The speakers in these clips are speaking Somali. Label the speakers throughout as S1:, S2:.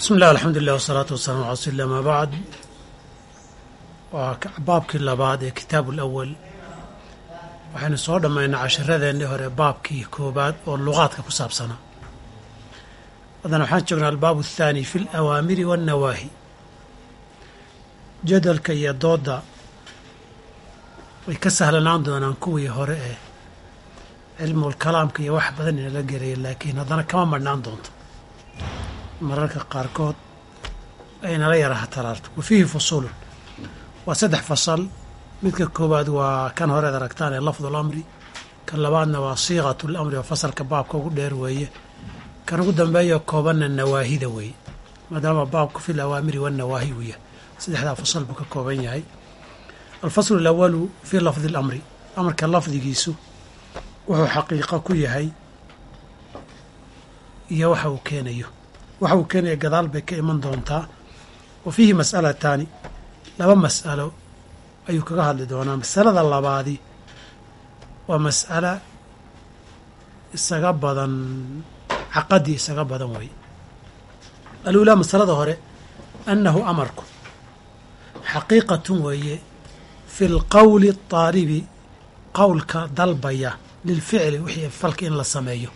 S1: bismi illah alxamdulilah wasalaatu wasalaamu ala rasuuli amaa bacd waa baabkii labaad ee kitaabu alawal waxaynu soo dhammaynay cashiradeenii hore baabkii koobaad oo luqaadka ku saabsanaa haddana waxaan joognaa albaabu athaani fi alawaamiri waannawaahi jadalka iyo doodda way ka sahlanaan doonaan kuwii hore ee cilmul kalaamka iyo wax badan inala geraya laakiin haddana kama madhnaan doonto mararka qaarkood ay nala yaraha taraarto wa fiihi fusuulun waa saddex fasal. Midka koowaad waa kan horeed aragtaan ee lafdu lamri kan labaadna waa siiqatu lamri oo fasalka baabka ugu dheer weeye. Kan ugu dambeeya koobanna nawaahida weeye. Maadaama baabku fi lawaamiri wannawaahi uu yahay saddexdaa fasal buu ka kooban yahay. Alfaslu alawalu fii lafdi alamri amarka lafdigiisu wuxuu xaqiiqo ku yahay iyo waxa uu keenayo waxa uu keenaya gadaal bay ka iman doontaa. Wa fiihi mas'alataani laba mas'alo ayuu kaga hadli doonaa. Masalada labaadi waa mas'alo isaga badan caqadii isaga badan wey aluulaa masalada hore annahu amarku xaqiiqatun weeye fi lqowli aalibi qowlka dalbaya lilficli wixii falka in la sameeyo.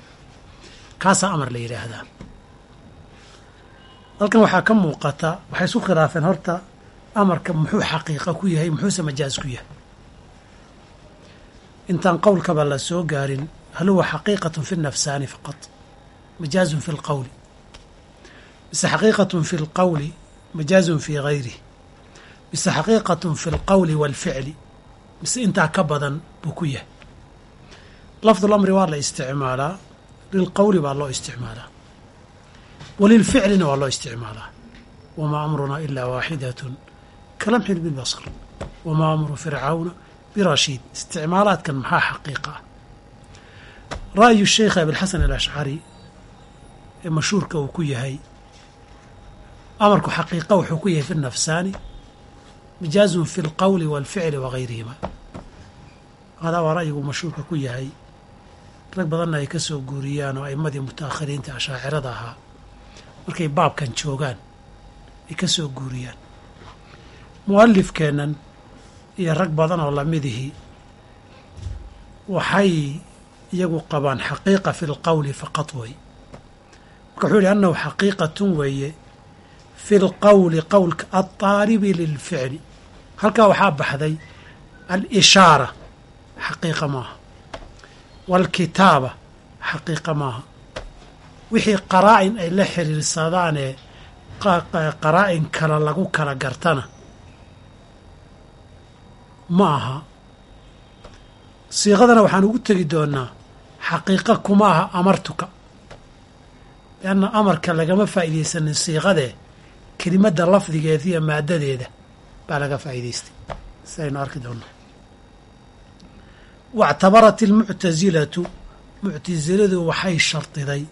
S1: Kaasaa amar la yidhaahdaa halkan waxaa ka muuqata waxay isku khilaafeen horta amarka muxuu xaqiiqa ku yahay muxuuse majaaz ku yahay. Intaan qowlkaba la soo gaarin hal huwa xaqiiqatun fi nafsaani faqad majaazun fi lqowli mise xaqiiqatun fi lqowli majaazun fi gayrih mise xaqiiqatun fi lqowli waalficli mise intaa ka badan buu ku yahay. Lafdu lamri waa la isticmaalaa lilqowli baa loo isticmaalaa walilficlina waa loo isticmaalaa wamaa amrunaa ilaa waaxidatun kalamxin bilbasar wamaa amru fircawna birashiid isticmaalaadkan maxaa xaqiiqa ah ra'yu sheikh abilxasan alashcari ee mashhuurka uu ku yahay amarku xaqiiqa wuxuu ku yahay fi nafsaani majaazun fi lqowli waalficli wagayrihima hadaa waa ra'yigu mashhuurka ku yahay rag badanna ay ka soo guuriyaan oo a'imadii mutaakhiriinta ashaacirada ahaa markay baabkan joogaan. Ay ka soo guuriyaan. Mu'alifkeennan iyo rag badan oo lamidihii waxay iyagu qabaan xaqiiqa fi lqowli faqad wey marka wuxuu yihi annahu xaqiiqatun weeye fi lqowli qowlka altaalibi lilficli. Halkaa waxaa baxday alishaara xaqiiqa maaha. Waalkitaaba xaqiiqa maaha wixii qaraa'in ay la xiriirsadaanee qaraa'in kale lagu kala gartana. Ma aha. Siiqadana waxaan ugu tegi doonaa xaqiiqa kuma aha amartuka. Lianna amarka lagama faa'iidaysanin siiqadee kelimadda lafdigeeda iyo maaddadeeda baa laga faa'iidaystay. Sidaynu arki doonaa waictabarat almuctasilatu muctasiladu waxay shardiday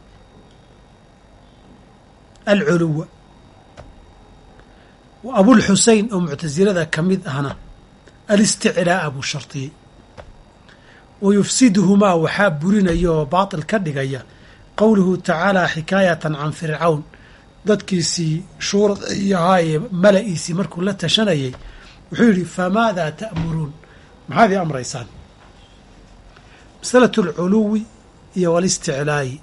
S1: alculuwa. Wa oo muctasilada ka mid ahna alisticlaa'a buu shardiyey wa yufsiduhumaa waxaa burinaya oo baatil ka dhigaya qowluhu tacaalaa xikaayatan can fircawn. Dadkiisii shuurada iyo ahaayee mala'iisii markuu la tashanayay wuxuu yidhi famaadaa ta'muruun? Maxaad ii amraysaan? Masalatu alculuwi iyo walisticlaa'i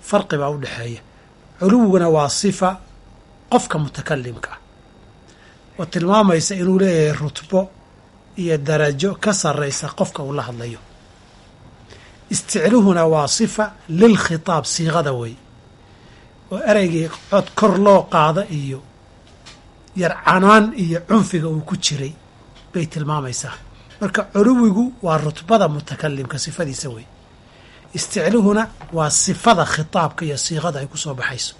S1: farqi baa u dhexeeya culuwiguna waa sifa qofka mutakalimka ah oo tilmaamaysa inuu leeyahay rutbo iyo darajo ka sarraysa qofka uu la hadlayo. Isticluhuna waa sifa lilkhitaab siiqada wey. Oo ereygii cod kor loo qaada iyo yar canaan iyo cunfiga uu ku jiray bay tilmaamaysaa. Marka culuwigu waa rutbada mutakalimka sifadiisa wey isticluhuna waa sifada khitaabka iyo siiqada ay ku soo baxayso.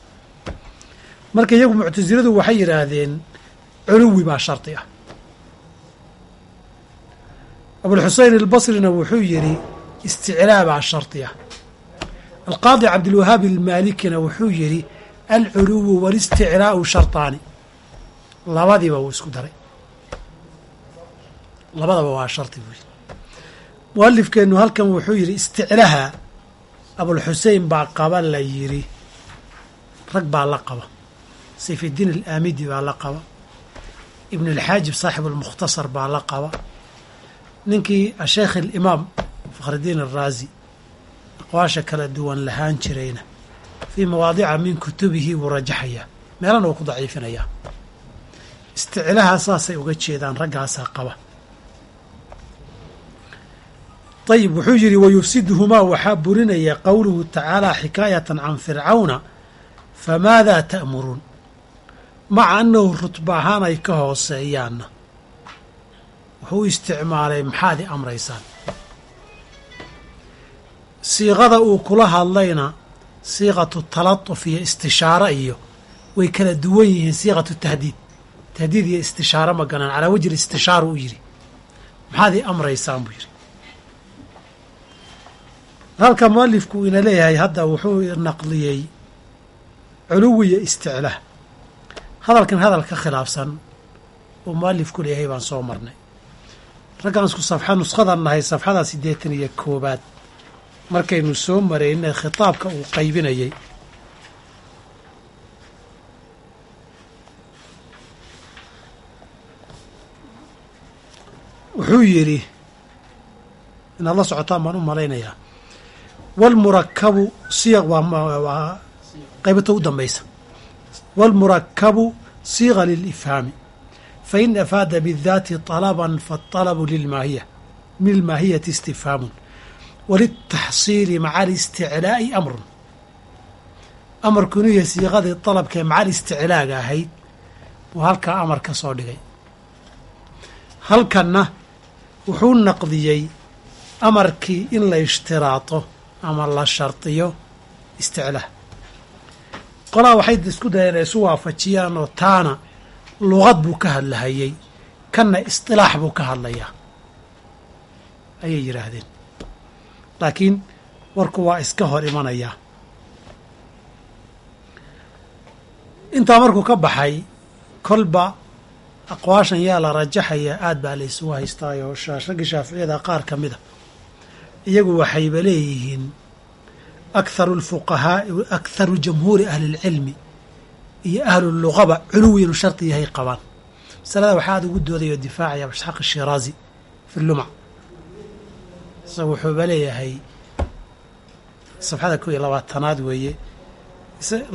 S1: Marka iyagu muctasiladu waxay yidhaahdeen culuwi baa shardi ah. Abulxusein albasrina wuxuu yidhi isticlaa baa shardi ah. Alqaadi cabdilwahaab almaalikina wuxuu yidhi alculuwu walisticlaa'u shartaani. Labadiiba wuu isku daray. Labadaba waa shardi buu yidhi mualifkeennu halkan wuxuu yidhi isticlaha abulxusein baa qaba la yidhi. Rag baa la qaba. Sayfiddiin alaamidi baa la qaba. Ibn alxaajib saaxib almukhtasar baa la qaba. Ninkii asheekh alimaam fakhridiin alraazi aqwaasha kala duwan lahaan jirayna fii mawaadica min kutubihi wuu rajaxayaa. Meelana wuu ku daciifinayaa. Isticlaha saasay uga jeedaan raggaasaa qaba ayib wuxuu yidhi wayufsiduhumaa waxaa burinaya qowluhu tacaala xikaayatan can fircawna famaadaa ta'muruun? Maca annahu rutba ahaan ay ka hooseeyaanna. Wuxuu isticmaalay maxaad amraysaan? Siiqada uu kula hadlayna siiqatu talatuf iyo istishaaro iyo way kala duwan yihiin siiqatu tahdiid. Tahdiid iyo istishaaro ma ganan calaa wajhi istishaara u yidhi. Maxaad i amraysaan? buu yidhi halka mualifku ina leeyahay hadda wuxuu naqliyey culuwiya isticlaah hadalkan hadal ka khilaafsan uu mualifku leeyahay baan soo marnay. Raggaan isku safxa nushadan nahay safxada siddeetan iyo koobaad. Markaynu soo maraynay khitaabka uu qaybinayey wuxuu yidhi inaad la socotaan baan u malaynayaa wاlmurakabu siyaq waa qaybata u dambaysa wاlmurakabu siiqa lilifhaami fain afaada bidaati طalaba faالطalabu lilmaahiya min lmaahiyati istifhaamu waliltaxsiili maca alisticlaa'i amrun amarku inuu yahay siiqadii dalabkaee maca alisticlaaga ahayd uu halkaa amar ka soo dhigay halkanna wuxuu naqdiyey amarkii in la ishtiraato ama la shardiyo isticlaah. Qolaa waxay isku dayeen ay isu waafajiyaan oo taana luqad buu ka hadlahayey kanna istilaax buu ka hadlayaa. Ayay yidhaahdeen. Laakiin warku waa iska hor imanayaa intaa markuu ka baxay kolba aqwaashan yaa la rajaxayaa aad baa la isugu haystaayoo raggii shaaficiyada qaar ka mida iyagu waxayba leeyihiin akharu lfuqahaa'i akharu jamhuuri ahli lcilmi iyo ahluluqaba culuwi inuu shardi yahay qabaan. Masalada waxaa aad ugu doodayoo difaacaya abisxaaq ashiraazi fi lumac isaga wuxuuba leeyahay safxada kow iyo labaatanaad weeye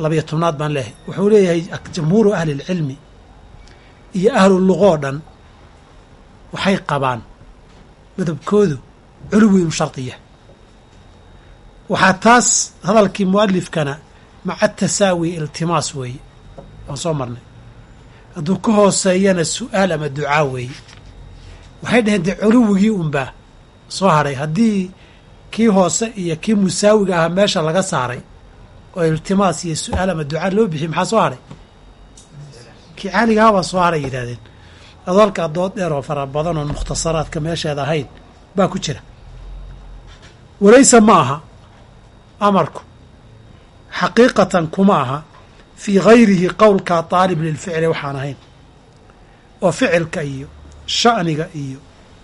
S1: labiyo tobnaad baan leeyahay wuxuu leeyahay jamhuuru ahli lcilmi iyo ahluluqoo dhan waxay qabaan madabkoodu culuwi inuu shardiya waxaa taas hadalkii mualifkana maca tasaawi iltimaas weeye waan soo marnay. Hadduu ka hooseeyana su'aal ama ducaa weeye waxay dhaheen dee culuwigii unbaa soo hadhay haddii kii hoose iyo kii musaawiga ahaa meesha laga saaray oo iltimaas iyo su'aal ama ducaa loo bixiyey maxaa soo hadhay kii caaligahaa baa soo hadhay yidhahdeen adoo halkaa dood dheer oo fara badan oon mukhtasaraadka meesheeda ahayn baa ku jira walaysa ma aha amarku xaqiiqatan kuma aha fii gayrihi qowlkaa daalib lilficli waxaan ahayn. Oo ficilka iyo sha'niga iyo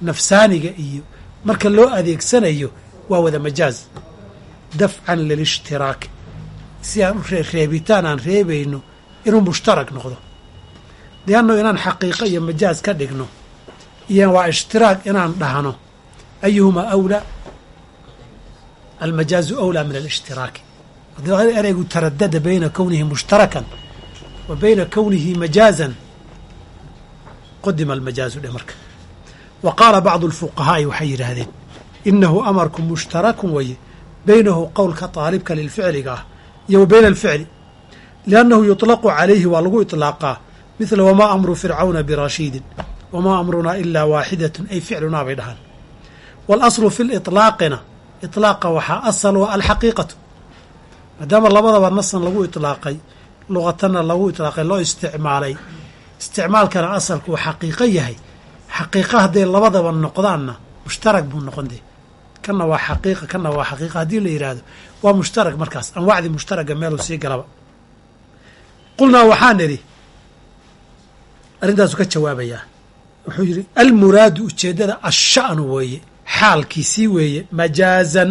S1: nafsaaniga iyo marka loo adeegsanayo waa wada majaaz. Dafcan lilishtiraaki si aan u reebitaan aan reebayno inuu mushtarak noqdo. Liannu inaan xaqiiqo iyo majaaz ka dhigno iyo waa ishtiraak inaan dhahno ayuhumaa awlaa almajaazu awlaa min alishhtiraaki haddii ereygu taradada bayna kownihi mushtarakan wa bayna kownihi majaazan qudima almajaazu dhe marka wa qaala bacdu alfuqahaa'i waxay yidhaahdeen inahu amarku mushtarakun waye baynahu qowlka daalibka lilficliga ah iyo wa bayna alficli liannahu yuطlaqu calayhi waa lagu iطlaaqaa mithla wamaa amru fircawna birashiidin wamaa amrunaa ilaa waaxidatun ay ficlunaa bay dhahaan waalaslu fi liطlaaqina ilaaqa waxaa asal alxaqiiqatu. Maadaama labadaba nasan lagu ilaaqay luqatana lagu ilaaqay loo isticmaalay isticmaalkana asalku uu xaqiiqo yahay. Xaqiiqa hadday labadaba noqdaanna mushtarak buu noqon dee kanna waa xaqiiqa kanna waa xaqiiqa haddii la yidhaahdo waa mushtarak markaas anwacdi mushtaraga meeluu sii galaba. Qulnaa waxaan idhi arrintaasu ka jawaabayaa wuxuu yidhi almuraadu ujeeddada asha'nu weeye xaalkiisii weeye majaazan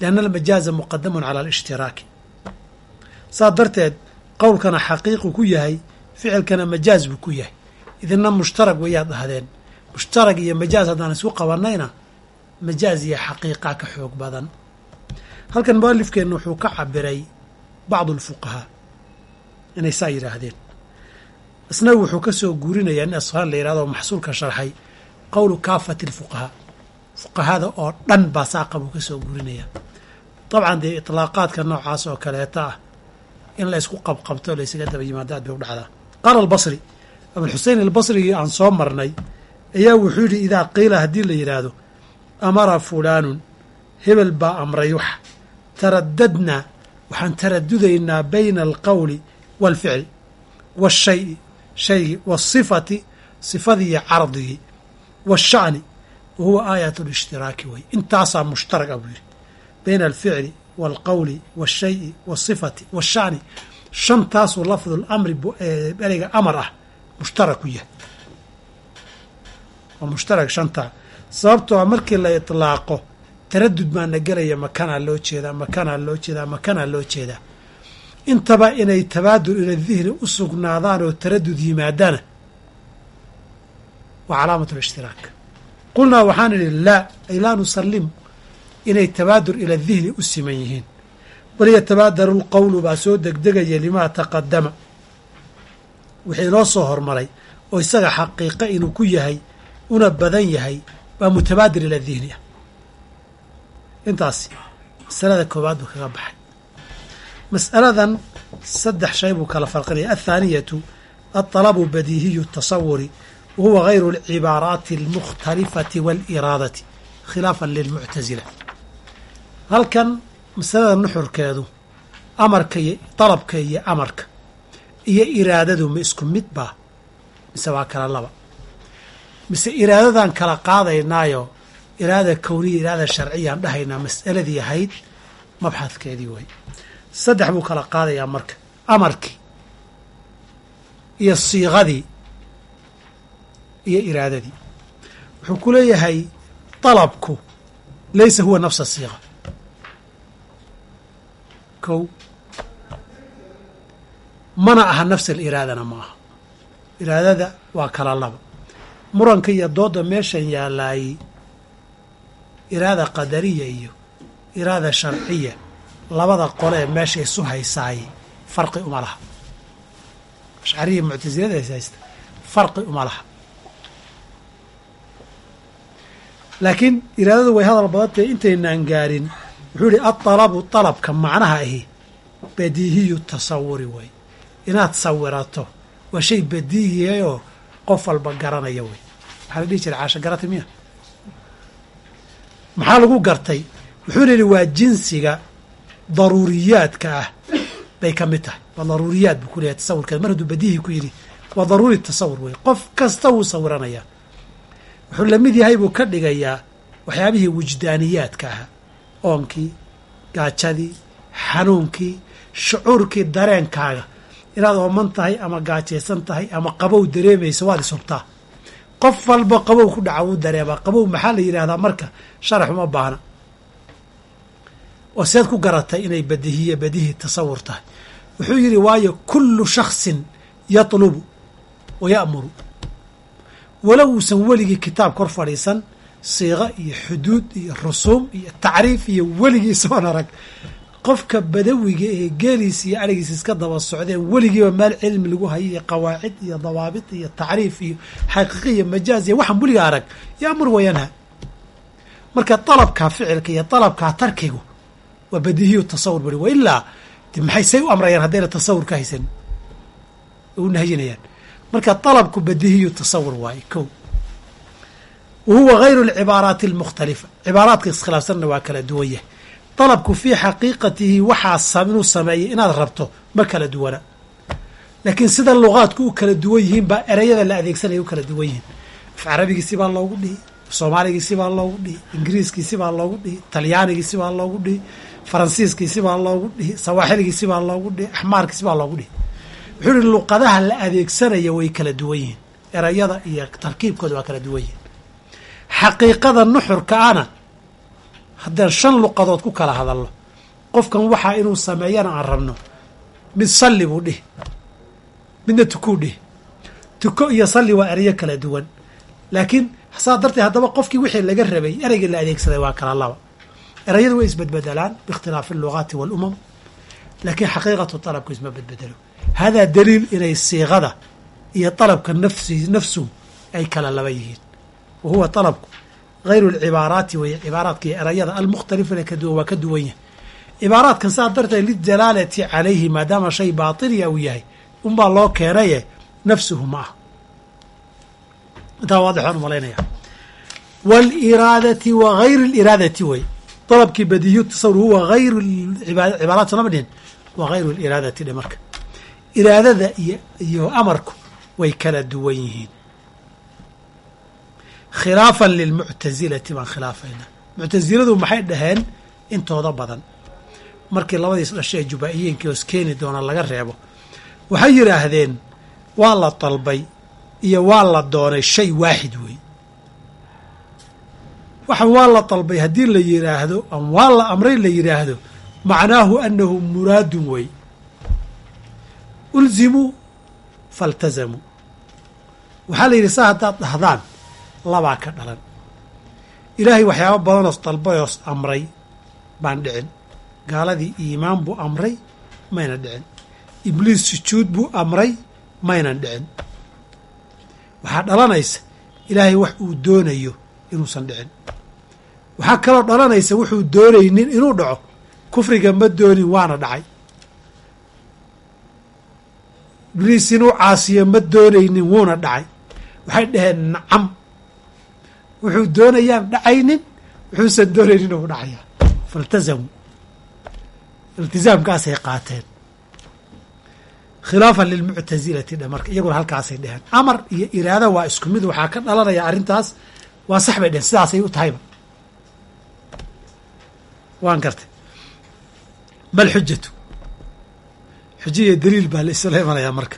S1: lianna almajaaza muqadamun cala alishhtiraaki saas darteed qowlkana xaqiiqu ku yahay ficilkana majaaz buu ku yahay. Idina mushtarag wayaad dhahdeen mushtarag iyo majaaz haddaan isku qabanayna majaaz iyo xaqiiqa ka xoog badan. Halkan mualifkeenna wuxuu ka cabiray bacdu alfuqahaa inay saa yidhaahdeen. Isna wuxuu ka soo guurinayaa nin asfaan la yihahdo oo maxsuulka sharxay qowlu kaafati alfuqahaa fuqahada oo dhan baa saaqa buu ka soo guurinayaa dabcan dee itlaaqaadka noocaas oo kaleeta ah in la isku qabqabto la ysaga daba yimaado aad bay u dhacdaa. Qaala albasri abulxusein albasrigii aan soo marnay ayaa wuxuu yidhi idaa qiila haddii la yidhaahdo amara fulaanun hebel baa amray wax. Taradadnaa waxaan taradudaynaa bayna alqowli waalficli waashayi shaygii waasifati sifadii iyo cardigii waasha'ni wa huwa aayat lishtiraaki wey intaasaa mushtarag a buu yidhi bayna alficli waalqowli waashayi waasifati waasha'ni shantaasuu lafdu lamri ereyga amar ah mushtarak ku yahay waa mushtarag shantaa sababtoo markii la itlaaqo taradud baana gelaya makanaa loo jeedaa makanaa loo jeedaa makanaa loo jeedaa intaba inay tabaadur ila dihni u sugnaadaan oo taradud yimaadana waa calaamat lishtiraak qulnaa waxaan idhi laa ay laa nusallimu inay tabaadur ila dihni u siman yihiin. Bal yatabaadaru lqowlu baa soo degdegaya limaa taqadama wixii inoo soo hormaray oo isaga xaqiiqa inuu ku yahay una badan yahay waa mutabaadir ila dihni ah. Intaasi masalada koowaad buu kaga baxay. Mas'aladan saddex shay buu kala farqinaya athaaniyatu alطalabu badiihiyu tasawuri wa huwa gayru alcibaaraati almukhtalifati waaliiraadati khilaafan lilmuctasila halkan masalada nuxurkeedu amarka iyo dalabka iyo amarka iyo iraadadu ma isku mid baa mise waa kala laba mise iraadadan kala qaadaynaayo iraada kowniya iraada sharciyaan dhahaynaa mas'aladii ahayd mabxadkeedii way saddex buu kala qaadayaa marka amarkii iyo siiqadii iyo iraadadii. Wuxuu ku leeyahay dalabku laysa huwa nafsa siiqa kow mana aha nafsa aliraadana ma aha. Iraadada waa kala laba. Muranka iyo dooda meeshan yaalaayey iraada qadariya iyo iraada sharciya labada qole ee meesha isu haysaayey farqi uma laha. Ashcariya muctasilada haysta farqi uma laha laakiin iraadadu way hadal badantahe intaynaan gaarin. Wuxuu yihi adalabu dalabka macnaha ahi badiihiyu tasawuri way. Inaad sawirato waa shay badiihiyayoo qof walba garanaya wey maxaa la dhihi jiray caasho garata miya? Maxaa lagu gartay? Wuxuu yidhi waa jinsiga daruuriyaadka ah bay ka mid tahay. Waa daruuriyaad buu ku leeyahay tasawurkeeda mar hadduu badiihi ku yidhi waa daruuri tasawur wey qof kasta wuu sawiranayaa wuxuu la mid yahay buu ka dhigayaa waxyaabihii wujdaaniyaadka ahaa oonkii gaajadii xanuunkii shucuurkii dareenkaaga. Inaad ooman tahay ama gaajaysan tahay ama qabow dareemayso waad ishubtaa qof walba qabow ku dhaca wuu dareemaa. Qabow maxaa la yidhaahdaa? Marka sharax uma baahna. Oo seed ku garatay inay badihiye badihi tasawur tahay wuxuu yidhi waayo kullu shaksin yatlubu wa ya'muru walow uusan weligii kitaab kor fadhiisan siiqo iyo xuduud iyo rusuum iyo tacriif iyo weligii soon arag. Qofka badawiga ee geeliis iyo arigiis iska daba socdeen weligiiba meel cilmi lagu hayo iyo qawaacid iyo dawaabit iyo tacriif iyo xaqiiqi iyo majaaz iyo waxaan weliga arag. Yaamur wayanha marka dalabkaa ficilka iyo dalabkaa tarkigu waa badihiyu tasawur bari wa ilaa de maxay say u amrayaan haddayna tasawur haysan? U nahayinayaan marka dalabku badihiyu tasawur waaye ko wa huwa gayru alcibaaraati almukhtalifa. Cibaaraadka iskhilaafsanna waa kala duwan yahay. Dalabku fii xaqiiqatihi waxaa inuu sameeyay inaad rabto ma kala duwana. Laakiin sida luqaadku u kala duwan yihiin baa ereyada la adeegsanaya u kala duwan yihiin. Af carabigiisi baa loogu dhihi soomaaligiisi baa loogu dhihi ingiriiskiisi baa loogu dhihi talyaanigiisi baa loogu dhihi faransiiskiisi baa loogu dhihi sawaaxiligiisi baa loogu dhihi axmaarkiisi baa loogu dhihi wuxuu ihi luqadaha la adeegsanaya way kala duwan yihiin. Erayada iyo tarkiibkooda waa kala duwan yihiin. Xaqiiqada nuxurka ana haddaan shan luqadood ku kala hadalno qofkan waxaa inuu sameeyana aan rabno mid salli buu dhihi midna tukuu dhihi. Tuko iyo salli waa erayo kala duwan. Laakiin saa darteed haddaba qofkii wixii laga rabay ereygii la adeegsaday waa kala laba. Erayadu way isbedbedelaan biikhtilaafi allugaati waalumam laakiin xaqiiqatu dalabku isma bedbedelo haadaa daliil inay siiqada iyo dalabka nafsi nafsu ay kala laba yihiin wa huwa dalabku hayru alcibaaraati wey cibaaraadka iyo erayada almukhtalifana kaduwan waa ka duwan yahay cibaaraadkan saa darteed lidalaalati calayhi maadaama shay baatiliya uu yahay unbaa loo keenaye nafsuhu ma ah intaa waadix waan umalaynaya wاliraadati wa gayr اliraadati wey dalabkii badiyu tasawur huwa hayr cibaaraat soolama dhihin wa gayru اliraadati dhe marka iraadada iyo iyo amarku way kala duwan yihiin. Khilaafan lilmuctasilati baan khilaafayna muctasiladu maxay dhaheen? Intooda badan. Markii labadiis dhashay ee jubaa'iyiinkii hoos keeni doona laga reebo waxay yidhaahdeen waa la dalbay iyo waa la doonay shay waaxid wey waxa waa la dalbay haddii la yidhaahdo ama waa la amray la yidhaahdo macnaahu annahu muraadun wey ulzimuu faltazamuu waxaa la yidhi saa haddaad dhahdaan labaa ka dhalan. Ilaahay waxyaaba badanoos dalbayoos amray baan dhicin. Gaaladii iimaan buu amray mayna dhicin. Ibliis sujuud buu amray maynan dhicin. Waxaa dhalanaysa ilaahay wax uu doonayo inuusan dhicin. Waxaa kaloo dhalanaysa wuxuu doonaynin inuu dhaco. Kufriga ma doonin waana dhacay ibliis inuu caasiyo ma doonaynin wuuna dhacay. Waxay dhaheen nacam. Wuxuu doonayaan dhacaynin. Wuxuusan doonaynin uu dhacayaa faltazamuu iltizaamkaasay qaateen. Khilaafan lilmuctasilati dhe marka iyaguna halkaasay dheheen amar iyo iraada waa isku mid waxaa ka dhalanaya arrintaas waa sax bay dheheen sidaasay u tahayba. Waan gartay. Mal xujatu xujo iyo daliil baa la isla imanayaa marka.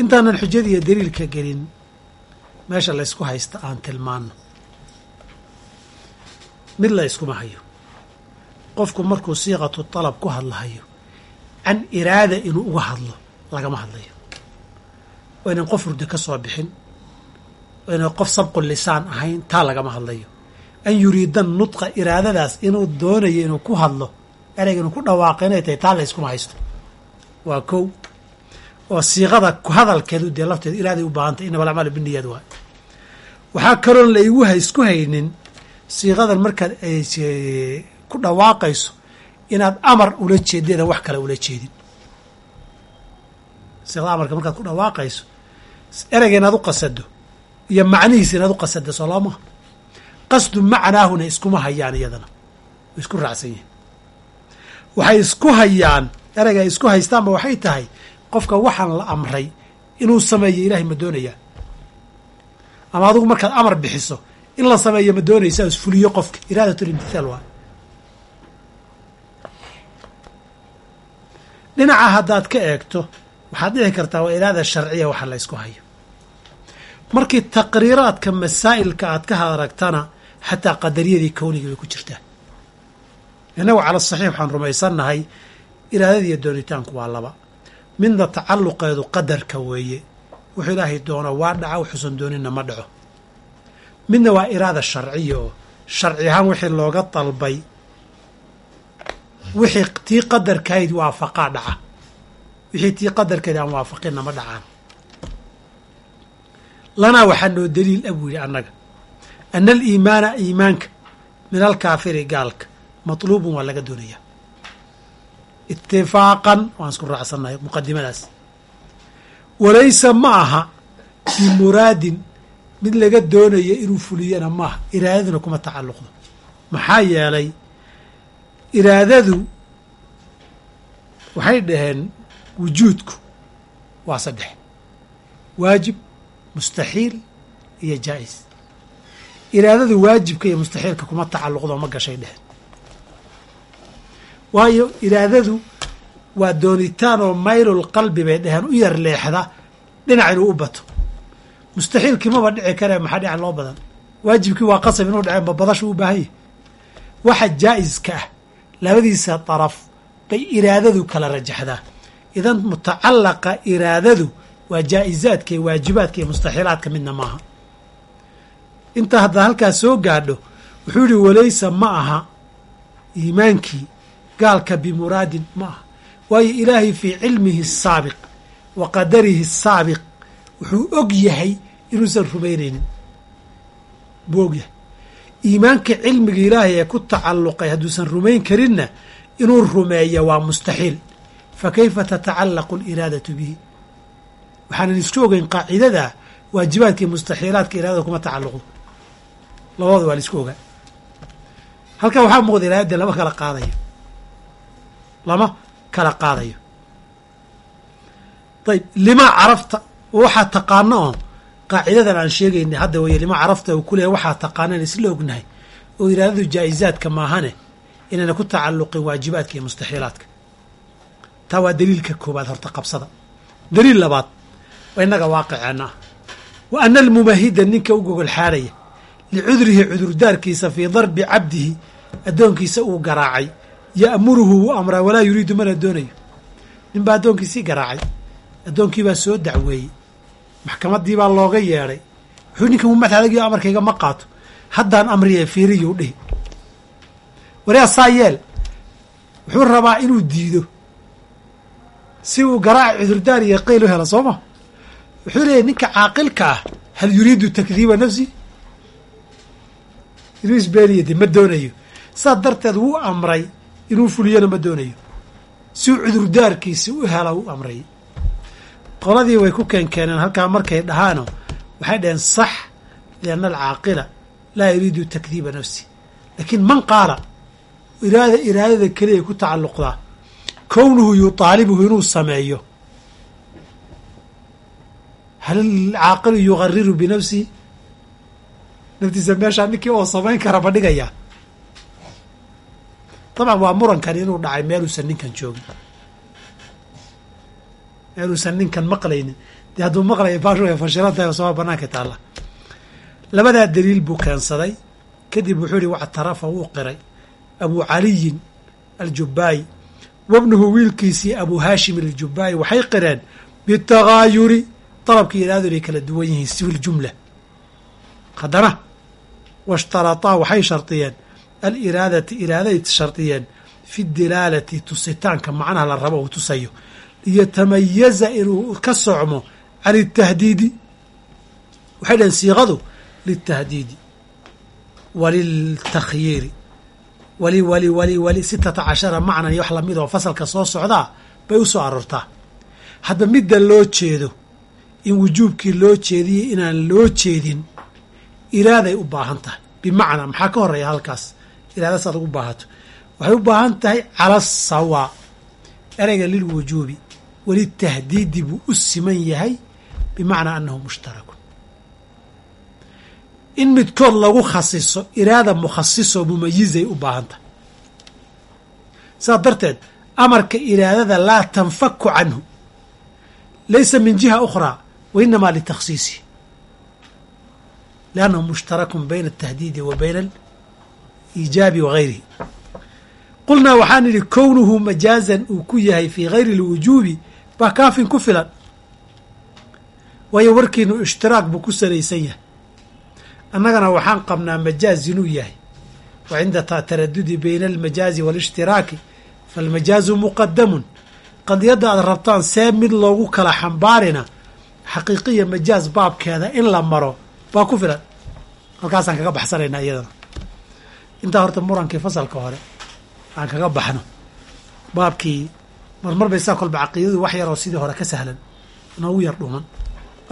S1: Intaanan xujada iyo daliilka gelin meesha la ysku haysta aan tilmaano mid la yskuma hayo. Qofku markuu siiqatu dalab ku hadlahayo can iraada inuu uga hadlo lagama hadlayo. Oo ynan qof hurdo ka soo bixin oo ynan qof sabqu lisaan ahayn taa lagama hadlayo. An yuriida nudqa iraadadaas inuu doonayo inuu ku hadlo ereyga inuu ku dhawaaqo inay tahay taa la yskuma haysto. Waa kow. Oo siiqada hadalkeedu dee lafteeda iraaday u baahantay inama alacmaalu biniyaad waay waxaa kaloon la igu haysku haynin siiqadan markaad ku dhawaaqayso inaad amar ula inaan wax kale ula jeedin. Siiqada amarka markaad ku dhawaaqayso ereyga inaad u qasado iyo macnihiisa inaad u qasado soo qasdu macnaahuna iskuma hayaan iyadana. Way isku raacsan yihiin waxay isku hayaan ereyga ay isku haystaanba waxay tahay qofka waxaan la amray inuu sameeyo ilaahay ma doonayaa ama adigu markaad amar bixiso in la sameeyo ma doonaysa isfuliyo qofka. Iraadat limtithaal waa. Dhinaca haddaad ka eegto waxaad dhici kartaa waa iraada sharciya waxa la ysku hayo. Markii taqriiraadka masaa'ilka aad ka aragtana xataa qadariyadii kownigii bay ku jirtaa innagu cala saxiix waxaan rumaysannahay iraadada iyo doonitaanku waa laba. Midna tacalluqeedu qadarka weeye. Wuxuu ilaahay doono waa dhaca wuxuusan dooninna ma dhaco. Midna waa iraada sharciya oo sharci ahaan wixii looga dalbay wixii tii qadarkahayd waafaqaa dhaca. Wixii tii qadarkeed aan waafaqinna ma dhacaan. Lanaa waxaa noo daliil a buu yidhi annaga ana aliimaana iimaanka min alkaafiri gaalka matluubun waa laga doonayaa itifaaqan waan isku raacsannahay muqadimadaas walaysa ma aha bimuraadin mid laga doonayo inuu fuliyana maaha iraadaduna kuma tacalluqdo. Maxaa yeelay iraadadu waxay dhaheen wujuudku waa saddex. Waajib mustaxiil iyo jaa-is iraadadu waajibka iyo mustaxiilka kuma tacalluqdo ma gashay dheheen waayo iraadadu waa doonitaan oo maylul qalbi bay dheheen u yar leexda dhinac inuu u bato. Mustaxiilkii maba dhici karee maxaa dhinac loo badan? Waajibkii waa qasab inuu dhaceen ba badashu u baahan yahy waxa jaa-iska ah labadiisa daraf bay iraadadu kala rajaxdaa. Idan mutacalaqa iraadadu waa jaa-izaadka iyo waajibaadka iyo mustaxiilaadka midna maaha. Intaa haddaa halkaas soo gaadho wuxuu yihi walaysa ma aha iimaankii gaalka bimuraadin ma aha. Waayo ilaahay fii cilmihi asaabiq wa qadarihi asaabiq wuxuu og yahay inuusan rumaynaynin. Buu og yahay. Iimaanka cilmiga ilaahay ee ku tacalluqay hadduusan rumayn karinna inuu rumeeya waa mustaxiil. Fa kayfa tatacallaqu aliraadatu bihi? Waxaanan isku ogeyn qaacidada waajibaadka iyo mustaxiilaadka iraadada kuma tacalluqdo labadooda waa la isku ogaa. Halkan waxaa muuqda iraadada lama kala qaadayo lama kala qaadayo. Ayb limaa carafta waxaa taqaano oo qaacidadan aan sheegaynay hadda weye limaa carafta uu ku leehay waxaa taqaanaan isla ognahay oo iraadadu jaa-izaadka maahane inayna ku tacalluqin waajibaadka iyo mustaxiilaadka taa waa daliilka koobaad horta qabsada. Daliil labaad waa innaga waaqiceenna. Ah wa ana almumahida ninka u gogol xaadhaya licudrihi cudurdaarkiisa fii darbi cabdihi addoonkiisa uu garaacay ya'muruhu wuu amraa walaa yuriidu mana doonayo. Nin baa addoonkiisii garaacay. Addoonkiibaa soo dacweeyey. Maxkamaddii baa looga yeedhay. Wuxuu ninkan umat adagio amarkayga ma qaato. Haddaan amriye fiiriyuu dhihi. Waryaa saa yeel. Wuxuu rabaa inuu diido. Si uu garaaci cudurdaar iyo qeyl u helo soo ma? Wuxuu leeyahy ninka caaqilka ah hal yuriidu takdiiba nafsi? Inuu isbeeniyade ma doonayo. Saas darteed wuu amray inuu fuliyona ma doonayo. Si cudurdaarkiisi u hela u amray. Qoladii way ku keenkeeneen halkaa markay dhahaano waxay dhaheen sax lianna alcaaqila laa yuriidu takdiiba nafsi. Laakiin man qaala iraada iraadada keliya ku tacalluqdaa. Kownuhu yuطaalibuhu inuu sameeyo. Hal alcaaqilu yugariru binafsihi naftiisa meeshaa ninkii oo samayn kara ma dhigayaa dabcan waa murankan inuu dhacay meeluusan ninkan joogin. Meeluusan ninkan maqlaynin. Dee hadduu maqlaya baashu sama banaanka taalla. Labadaa daliil buu keensaday. Kadib wuxuu yihi wactarafa wuu qiray. Abu caliyin aljubaayi wabnuhu wiilkiisii abu haashim aljubaayi waxay qireen bitagaayuri. Dalabkii iraadu inay kala duwan yihiin siwi ljumla haddana washtarataa waxay shardiyeen aliraadati iraaday shardiyeen fi dilaalati tusitaanka macnaha la rabo uu tusayo liyatamayaza inuu ka socmo can itahdiidi waxay dhaheen siiqadu liltahdiidi waliltakhyiiri wali wali wali wali sitata cashara macnan iyo wax la mid oo fasalka soo socdaa bay u soo aroortaa hadba midda loo jeedo in wujuubkii loo jeediyey inaan loo jeedin iraaday u baahan tahay. Bimacnaa maxaa ka horreeya halkaas iraada saad ugu baahato. Waxay u baahan tahay cala sawaa ereyga lilwujuubi welitahdiidi buu u siman yahay bimacnaa annahu mushtarakun. In midkood lagu khasiso iraada mukhasisoo mumayizay u baahan tahay. Saas darteed amarka iraadada laa tanfaku canhu laysa min jiha ukhraa wa inamaa litakhsiisihi liannahu mushtarakun bayna altahdiidi wa bayna iijaabi wagayrihi qulnaa waxaan idhi kownuhu majaazan uu ku yahay fii gayri lwujuubi baa kaafin ku filan waayo warkiinu ishtiraak buu ku salaysan yahay annagana waxaan qabnaa majaaz inuu yahay wa cinda taradudi bayna almajaazi waalishtiraaki falmajaazu muqadamun qadiyadda aad rabtaan see mid loogu kala xambaarina xaqiiqiya majaaz baabkeeda in la maro baa ku filan halkaasaan kaga baxsanaynaa iyadana intaa horta murankii fasalka hore aan kaga baxno. Baabkii marmar bay saa kolba caqiidadu wax yaroo sidii hore ka sahlan noogu yar dhuman.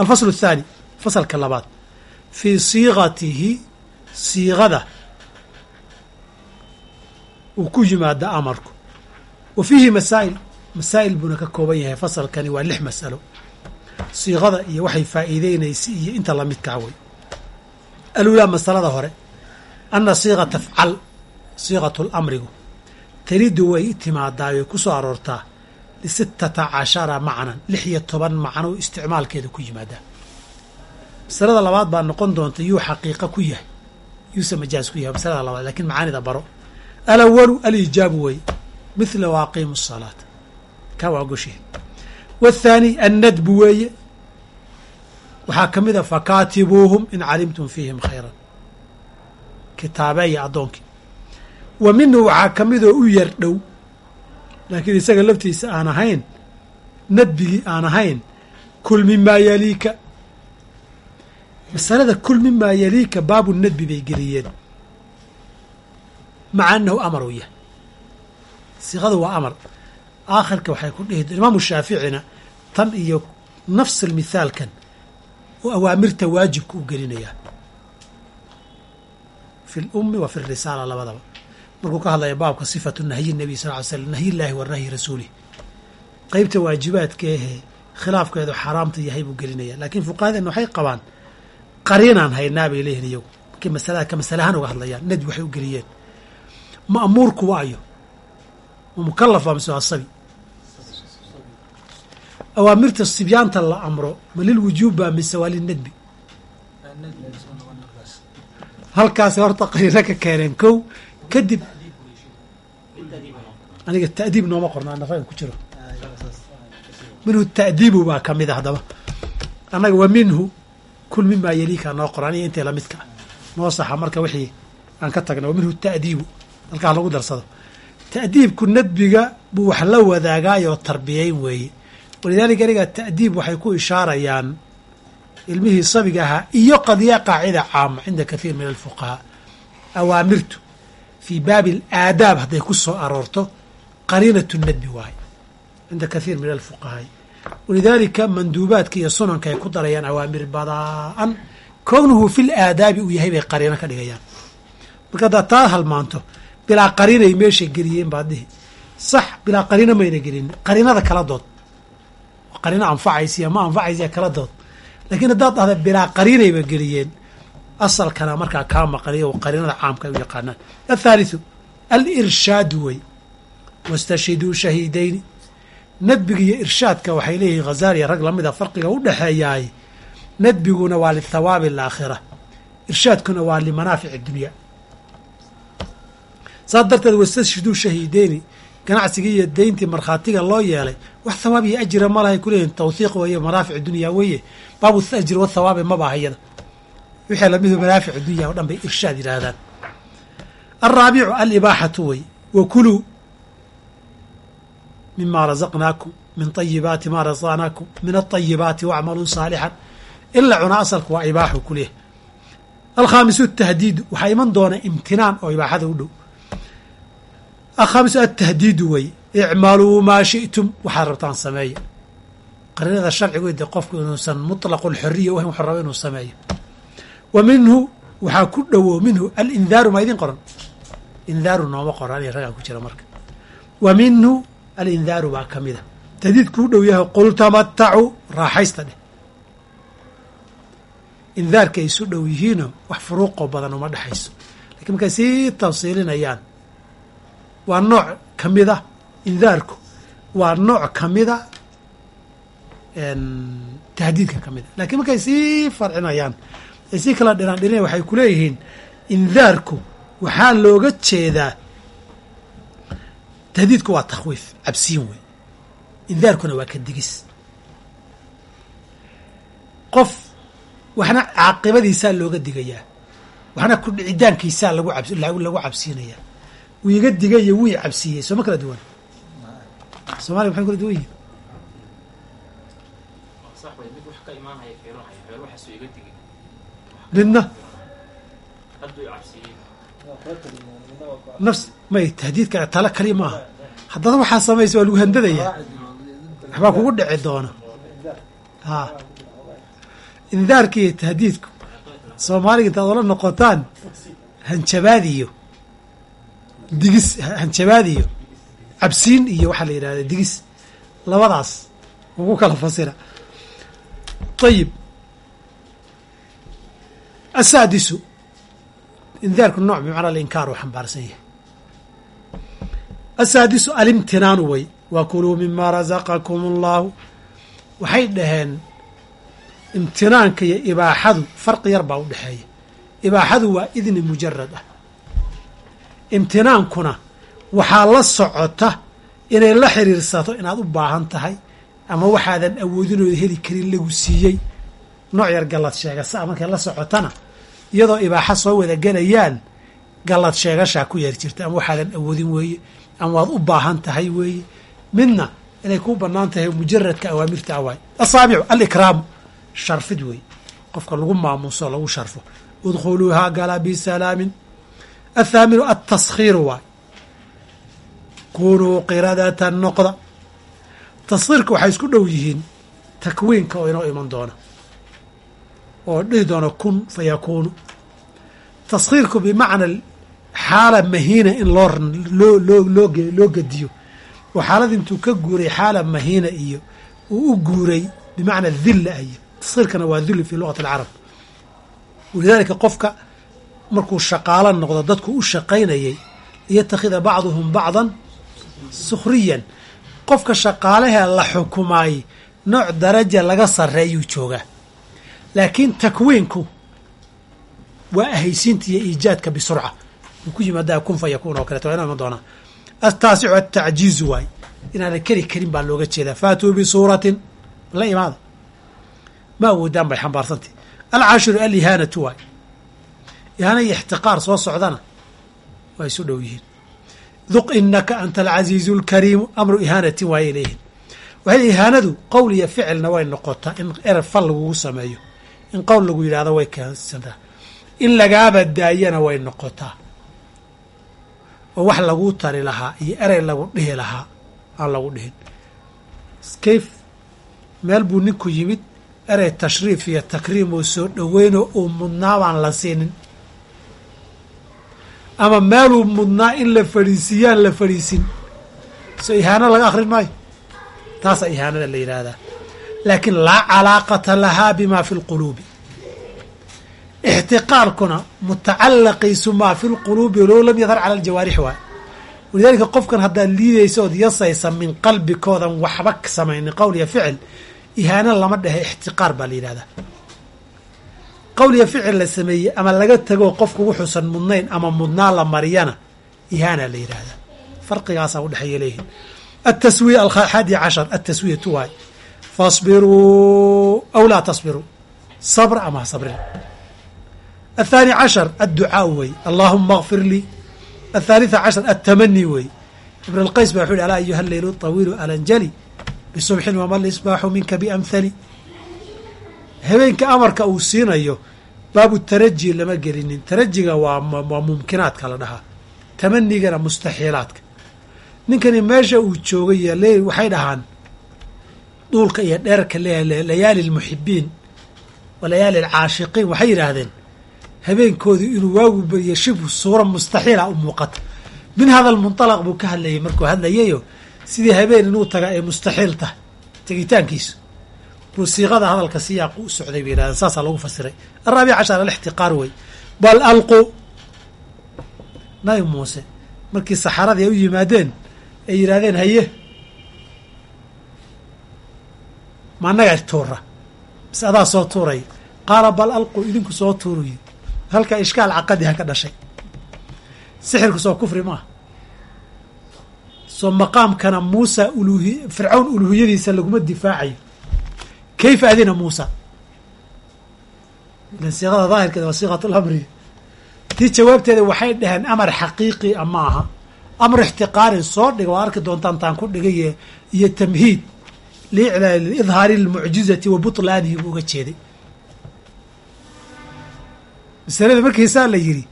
S1: Alfaslu athaani fasalka labaad. Fii siiqatihi siiqada uu ku yimaada amarku. Wa fiihi masaa'il masaa'il buuna ka kooban yahay fasalkani waa lix mas'alo. Siiqada iyo waxay faa'iideynaysa iyo inta lamidkaa wey alulaa masalada hore ana siiqata afcal siiqatul amrigu taridu way timaadaa way ku soo aroortaa lisittata cashara macnan lix iyo toban macno isticmaalkeeda ku yimaadaa masalada labaad baa noqon doonta yuu xaqiiqa ku yahay yuuse majaaz ku yahay masalada labaad lakiin macaanida baro alawalu alijaabu wey mithla waaqiimu salaata kaa waa goshee wathaani annadbu weeye waxaa ka mid a fakaatibuuhum in calimtum fiihim khayran kitaabeeya addoonkii. Wa minhu waxaa ka midoo u yar dhow laakiin isaga laftiisa aan ahayn nadbigii aan ahayn kul mimaa yaliika. Masalada kul mimaa yaliika baabu nadbi bay geliyeen. Maca annahu amar u yahay. Siiqadu waa amar. Aakhirka waxay ku dhihi imaamu shaaficina tan iyo nafs almithaalkan oo awaamirta waajibka u gelinayaa fi lummi wa fi risaala labadaba. Markuu ka hadlaya baabka sifatu nahyi nabiy sal ly slam nahyi illaahi wa nahyi rasuulih qeybta waajibaadka ahee khilaafkeedu xaaraamta yahay buu gelinaya. Laakiin fuqahadeenna waxay qabaan qariinaan haynaa bay leeyihiin iyagu markay masalada ka masalahaan uga hadlayaan nadbi waxay u geliyeen. Ma'muurku waayo. Ma mukalaf baa mise waa sabi awaamirta sibyaanta la amro ma lil wujuub baa mise waa linadbi halkaasi horta qariino ka keeneen kow kadib aniga ta'diib nooma qorna nafagan ku jiro. Minhu ta'diibu baa ka mid a haddaba. Annaga wa minhu kul mimaa yaliika noo qor aniga intay lamidka ah. Noo saxa marka wixii aan ka tagna wa minhu ta'diibu halkaa lagu darsado. Ta'diibku nadbiga buu wax la wadaagaayoo tarbiyayn weeye. Walidaalika aniga ta'diib waxay ku ishaarayaan ilmihii sabiga ahaa iyo qadiya qaacida caama cinda kathiir min alfuqahaa awaamirtu fii baabi alaadaab hadday ku soo aroorto qariinatu nadbi waaye cinda kathiir min alfuqahaai walidaalika manduubaadka iyo sunanka ay ku darayaan awaamir badaan. Kownuhu fi laadaabi uu yahay bay qariino ka dhigayaan. Marka haddaad taa halmaanto bilaa qariinay meesha geliyeen baad dhihi. Sax bilaa qariino mayna gelin qariinada kala dood. Qariino anfacaysiya ma anfacaysiya kala dood laakiin haddaad dhahda bilaa qariinayba geliyeen. Asalkana markaa kaa maqaniyo qariinada caamka ay u yaqaanaan. Athaalithu alirshaadu wey wastashhiduu shahiidayni nadbiga iyo irshaadka waxay leeyihiin khazaliya rag lamida farqiga u dhexeeyaay nadbiguna waa lithawaabi alaakhira. Irshaadkuna waa limanaafic dunya saas darteed wastashhiduu shahiideyni ganacsigii iyo deyntii markhaatiga loo yeelay wax thawaab iyo ajira ma lahay kuleeyihin tawhiiq weeye manaafic dunya weeye. Baabu ajri wathawaabi maba iyada. Wixii lamidu manaafic dunya o dhan bay irshaad yidhaahdaan alraabicu alibaaxatu wey wakuluu mima razaqnaakum min ayibaati ma razaqnaakum min alayibaati wacmaluu saalixan in la cuna asalku waa ibaaxu kuleh alkhaamisu tahdiidu waxaa iman doona imtinaan oo ibaaxada u dhow alkhaamisu atahdiidu wey icmaluu maa shi'tum. Waxaad rabtaan sameeya. Qarinada sharcigu de qofku inuusan muطlaqu lxoriya wahin wuxuu rabo inuu sameeyo. Wa minhu waxaa ku dhowo minhu alindaaru maa idin qoran. Indaaru nooma qoran aniga ragaan ku jira marka. Wa minhu alindaaru baa ka mida. Tahdiidku u dhow yahay qul tamatacuu raaxaysta dheh. Indaarka ay isu dhow yihiino wax furuuqoo badan uma dhexayso. Lakiin markay sii tafsiilinayaan waa nooc ka mida indaarku waa nooc ka mida tahdiidka ka mida. Lakiin markay sii farcinayaan ay sii kala dhinaan dhilina waxay kuleeyihiin indaarku waxaa looga jeedaa tahdiidku waa takhwiif cabsiin wey indaarkuna waa ka digis. Qof waxna caaqibadiisaa looga digayaa waxna ku dhicitaankiisaa lagu ab lagu cabsiinayaa wuu iga digayo wuu i cabsiiyey sooma kala duwan? Soomaliya maxay kala duwan yihiin midna? Nafs may tahdiidka talo kaliya maaha haddana waxaa samaysa waa lagu handadayaa waxbaa kugu dhici doona. Ha indaarka iyo tahdiidku. Soomaaliga intaad ola noqotaan hanjabaad iyo digis hanjabaad iyo cabsiin iyo waxaa la yidhahda digis. Labadaas ugu kala fasira. Ayib asaadisu indaarku nooc bimacnaa alinkaar uu xambaarsan yahay. Asaadisu alimtinaanu way. Wa kuluu mima razaqakum allahu waxay dhaheen imtinaanka iyo ibaaxadu farqi yar baa u dhexeeya. Ibaaxadu waa idni mujarad ah imtinaankuna waxaa la socota inay la xiriirsato inaad u baahan tahay ama waxaadan awoodinooda heli karin lagu siiyey. Nooc yar gallad sheegasa markay la socotana iyadoo ibaaxa soo wada gelayaan gallad sheegashaa ku yeer jirta ama waxaadan awoodin weeye ama waad u baahan tahay weeye. Midna inay ku bannaan tahay mujaradka awaamirta awaay asaabicu alikraamu sharfid weeye. Qofka lagu maamuuso lagu sharfo. Udkhuluuhaa gala bisalaamin athaaminu altaskhiiru waay kunuu qiradatan noqda taskhiirka waxay isku dhow yihiin takwiinka oo inoo iman doona oo dhihi doona kun fa yakuunu taskhiirku bimacna xaala mahiina in loo loo loo gediyo oo xaalad intuu ka guuray xaala mahiina iyo uu u guuray bimacna dilla iyo taskhiirkana waa dulli fi luqati alcarab walidaalika qofka markuu shaqaalo noqdo dadku u shaqaynayay liyattakhida bacduhum bacdan sukhriyan. Qofka shaqaalahee la xukumaayey nooc daraja laga sarreeyuu joogaa. Laakiin takwiinku waa ahaysiinta iyo iijaadka bisurca. Uu ku yimaadaa kun fa yakuun oo kaleeto waa inoo iman doonaa. Ataasicu atacjiizu waay. Inaanan keri karin baa looga jeedaa. Faatuu bisuuratin la imaada ma awoodaan bay xambaarsantay alcaashiru alihaanatu waay ihaana iyo ixtiqaar soo socdana waa isu dhow yihiin. Duq inaka anta alcasiizu alkariimu amru ihaanatin waayay leeyihiin waxay ihaanadu qowl iyo ficilna way noqotaa in erer fal lagugu sameeyo. In qowl lagu yidhahdo way keensantaa. In lagaaba daayana way noqotaa. Oo wax laguu tari lahaa iyo erey lagu dhihi lahaa aan lagu dhihin. Kayf meel buu ninku yimid erey tashriif iyo takriim oo soo dhoweynoo uu mudnaa baan la siinin ama meeluu mudnaa in la fadhiisiiyaan la fadhiisin so ihaano laga akrin maayo. Taasaa ihaanada la yidhaahdaa laakiin laa calaaqata lahaa bima fi lquluubi ixtiqaarkuna mutacalaqiisu maa fi lquluubi low lam yadhar cala aljawaarix waay. Walidaalika qofkan haddaad liidaysa ood yasaysa min qalbikoodan waxba samaynin qowl iyo ficil ihaano lama dhehe ixtiqaar baa la yidhahdaa qowliga ficil la sameeyey ama laga tago qofku wuxuusan mudnayn ama mudnaa la mariyana ihaana la yidhaahdaa farqigaasaa udhexeeya leeyihiin ataswiya alxaadi cashar ataswiyatu waay. Fasbiruu aw laa tasbiruu sabr ama sabrin. Athaani cashar adducaau wey allaahuma kfir lii. Athalitثa cashar altamani wey ibn alqays wuxu yhi alaa ayuha leylu طawiilu alanjali bisubxin wama lisbaaxu minka biamhali habeenka amarka uu siinayo baabu taraji lama gelinin. Tarajiga waa waa mumkinaadka la dhahaa. Tamanigana mustaxiilaadka. Ninkani meesha uu joogay yl waxay dhahaan duulka iyo dheerka le layaali lmuxibiin wa layaali alcaashiqiin waxay yidhaahdeen habeenkoodu inuu waagu beriyo shibu suura mustaxiila u muuqata. Min hada almunalaq buu ka hadlayay. Markuu hadlayayo sidii habeen inuu taga ay mustaxiil tahay tegitaankiisu buu hadalka siyaaqu u socday bay yidhahdeen saasaa lagu fasiray. Araabic cashar alixtiqaar wey bal alqu nabi muuse markii saxaradii ay u yimaadeen ay yidhahdeen haye ma annaga tuura mise adaa soo tuuraya qaala bal alqu idinku soo tuuruy. Halka ishkaal caqadiha ka dhashay. Sixirku soo kufri maaha. Soo maqaamkana muusa uluhi fircawn uluhiyadiisa laguma difaacayo kayfa adina muusa ilan siiqada daahirkeeda waa siiqat lamri tii jawaabteeda waxay dhaheen amar xaqiiqi a ma aha amar ixtiqaarin soo dhiga waa arki doontaan taan ku dhigay iyo tamhiid liidhaari lmucjizati wa butlaanihi buu uga jeeday masalada markiisaa la yidhi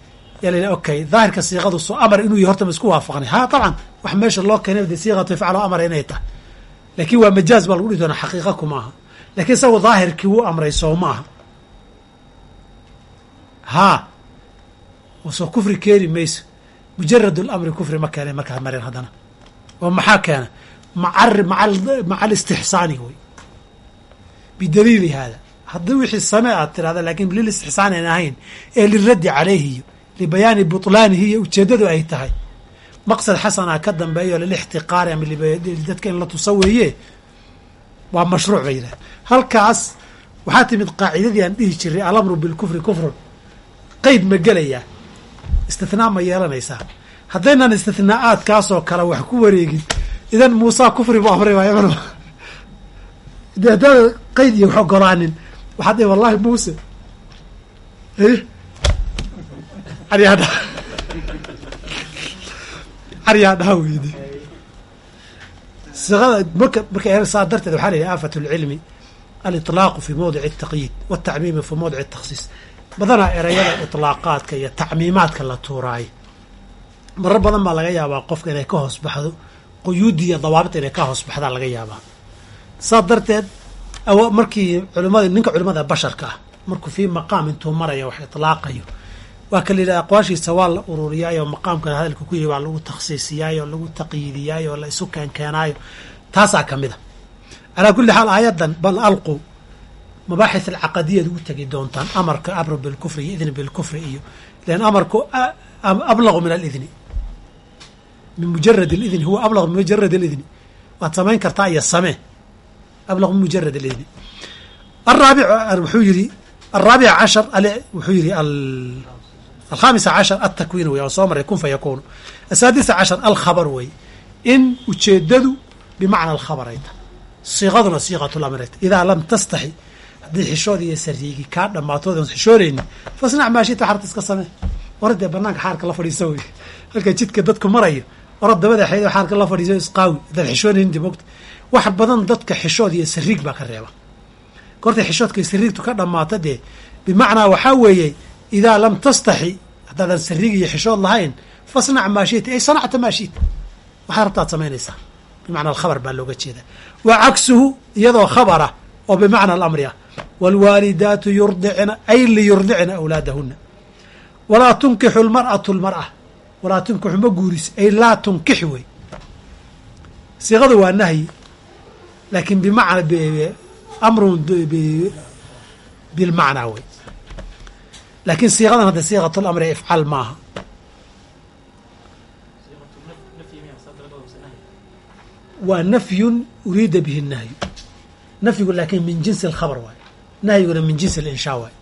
S1: yaa la yidhi okay daahirka siiqadu soo amar inuu yahy horta ma isku waafaqnay ha dabcan wax meesha loo keenay de siiqatu ifcalo amar inay waa majaaz baa lagu dhihi doonaa xaqiiqa aha laakiin isagu daahirkii wuu amray soo ma aha. Haa soo kufri keeni mayso. Mujarad lamri kufri ma keenay markaa marin haddana. Oo maxaa keena maca maca alistixsaani wey bidaliili hada haddii wixii samee aad tirahda laakiin lilistixsaan aan ahayn ee liraddi calayhi iyo libayaani butlaanihi iyo ujeeddadu ay tahay. Maqsad xasanaa ka dambeeyo lilixtiqaari ama dadka in la tusa weeye waa mashruuc bay yidhaha halkaas waxaa timid qaacidadii aan dhihi jiray alamru bilkufri kufrun. Qeyd ma gelayaa. Istinaa ma yeelanaysaa. Haddaynan istinaa'aadkaasoo kale wax ku wareegin idan muusa kufri bu amray waay mar de haddaada qayd iyo wax ogolaanin waxaad dhihi wallahi muuse. Aryaa dha aryaa dhaha weyde siqada marka marka saa darteed waxaa la yidhi aafat lcilmi aliطlaaqu fi mawdic الtaqyiid wالtacmiimi fi mawdic الtakhsiis badanaa erayada iطlaaqaadka iyo tacmiimaadka la tuuraayo marar badan baa laga yaabaa qofka inay ka hoos baxdo quyuudi iyo dawaabit inay ka hoos baxdaa laga yaabaa saa darteed markii culimada ninka culimada basharka ah markuu fii maqaam intuu maraya wax iطlaaqayo waa ka la yidhaha aqwaashiisa waa la ururiyaayo maqaamkan hadalka ku yihi waa lagu takhsiisiyaayo lagu taqyiidiyaayo la isu keenkeenaayo. Taasaa ka mid a. Calaa kulli xaal aayadan bal alqu mabaaxith alcaqadiyaad ugu tegi doontaan amarka amru bilkufri iyo idni bilkufri iyo lan amarku ablaqu min alidni. Min mujarad alidni huwa ablaqu min mujarad alidni. Waad samayn kartaa iyo samee. Ablaqu min mujarad alidni. Araabic wuxuu yihi araabic cashar wuxuu yihi alkhamisa cashar altakwiin wey oo soo maray kun fa yakunu asaadisa cashar alkhabar wey in ujeedadu bimacna alkhabar ay tahay siiqaduna siiqat lamr ay idaa lam tastaxi haddii xishood iyo sariigi kaa dhammaatood oon xishoonayni fasnac maashita xarta iska samee orad dee banaanka xaarka la fadhiisa wey halka jidka dadku marayo orad dabada xeyd xaarka la fadhiiso isqaawi haddaad xishoonaynin mogta wax badan dadka xishood iyo sariig baa ka reeba kortay xishoodka sariigtu ka dhammaato dee bimacnaa waxaa weeye idaa lam tastaxi haddaadan sariig iyo xishood lahayn fasnac maashita ay sanacta maashita waxaad rabtaad samaynaysaa bimacna alkhabar baa looga jeeda wa cagsuhu iyadoo khabara oo bimacna alamri ah waalwaalidaatu yurdicna ay liyurdicna awlaadahuna walaa tunkixu lmar'atu lmar'a walaa tunkixu ma guuris ay laa tunkix wey siiqadu waa nahyi laakiin bimacna amrun bilmacnaa wey laakiin siiqadan hadda siiqat lamri ifcal maaha waa nafyun uriida bihi nahyu nafyigu laakiin min jinsi alkhabar waay nahyiguna min jinsi alinshaa waay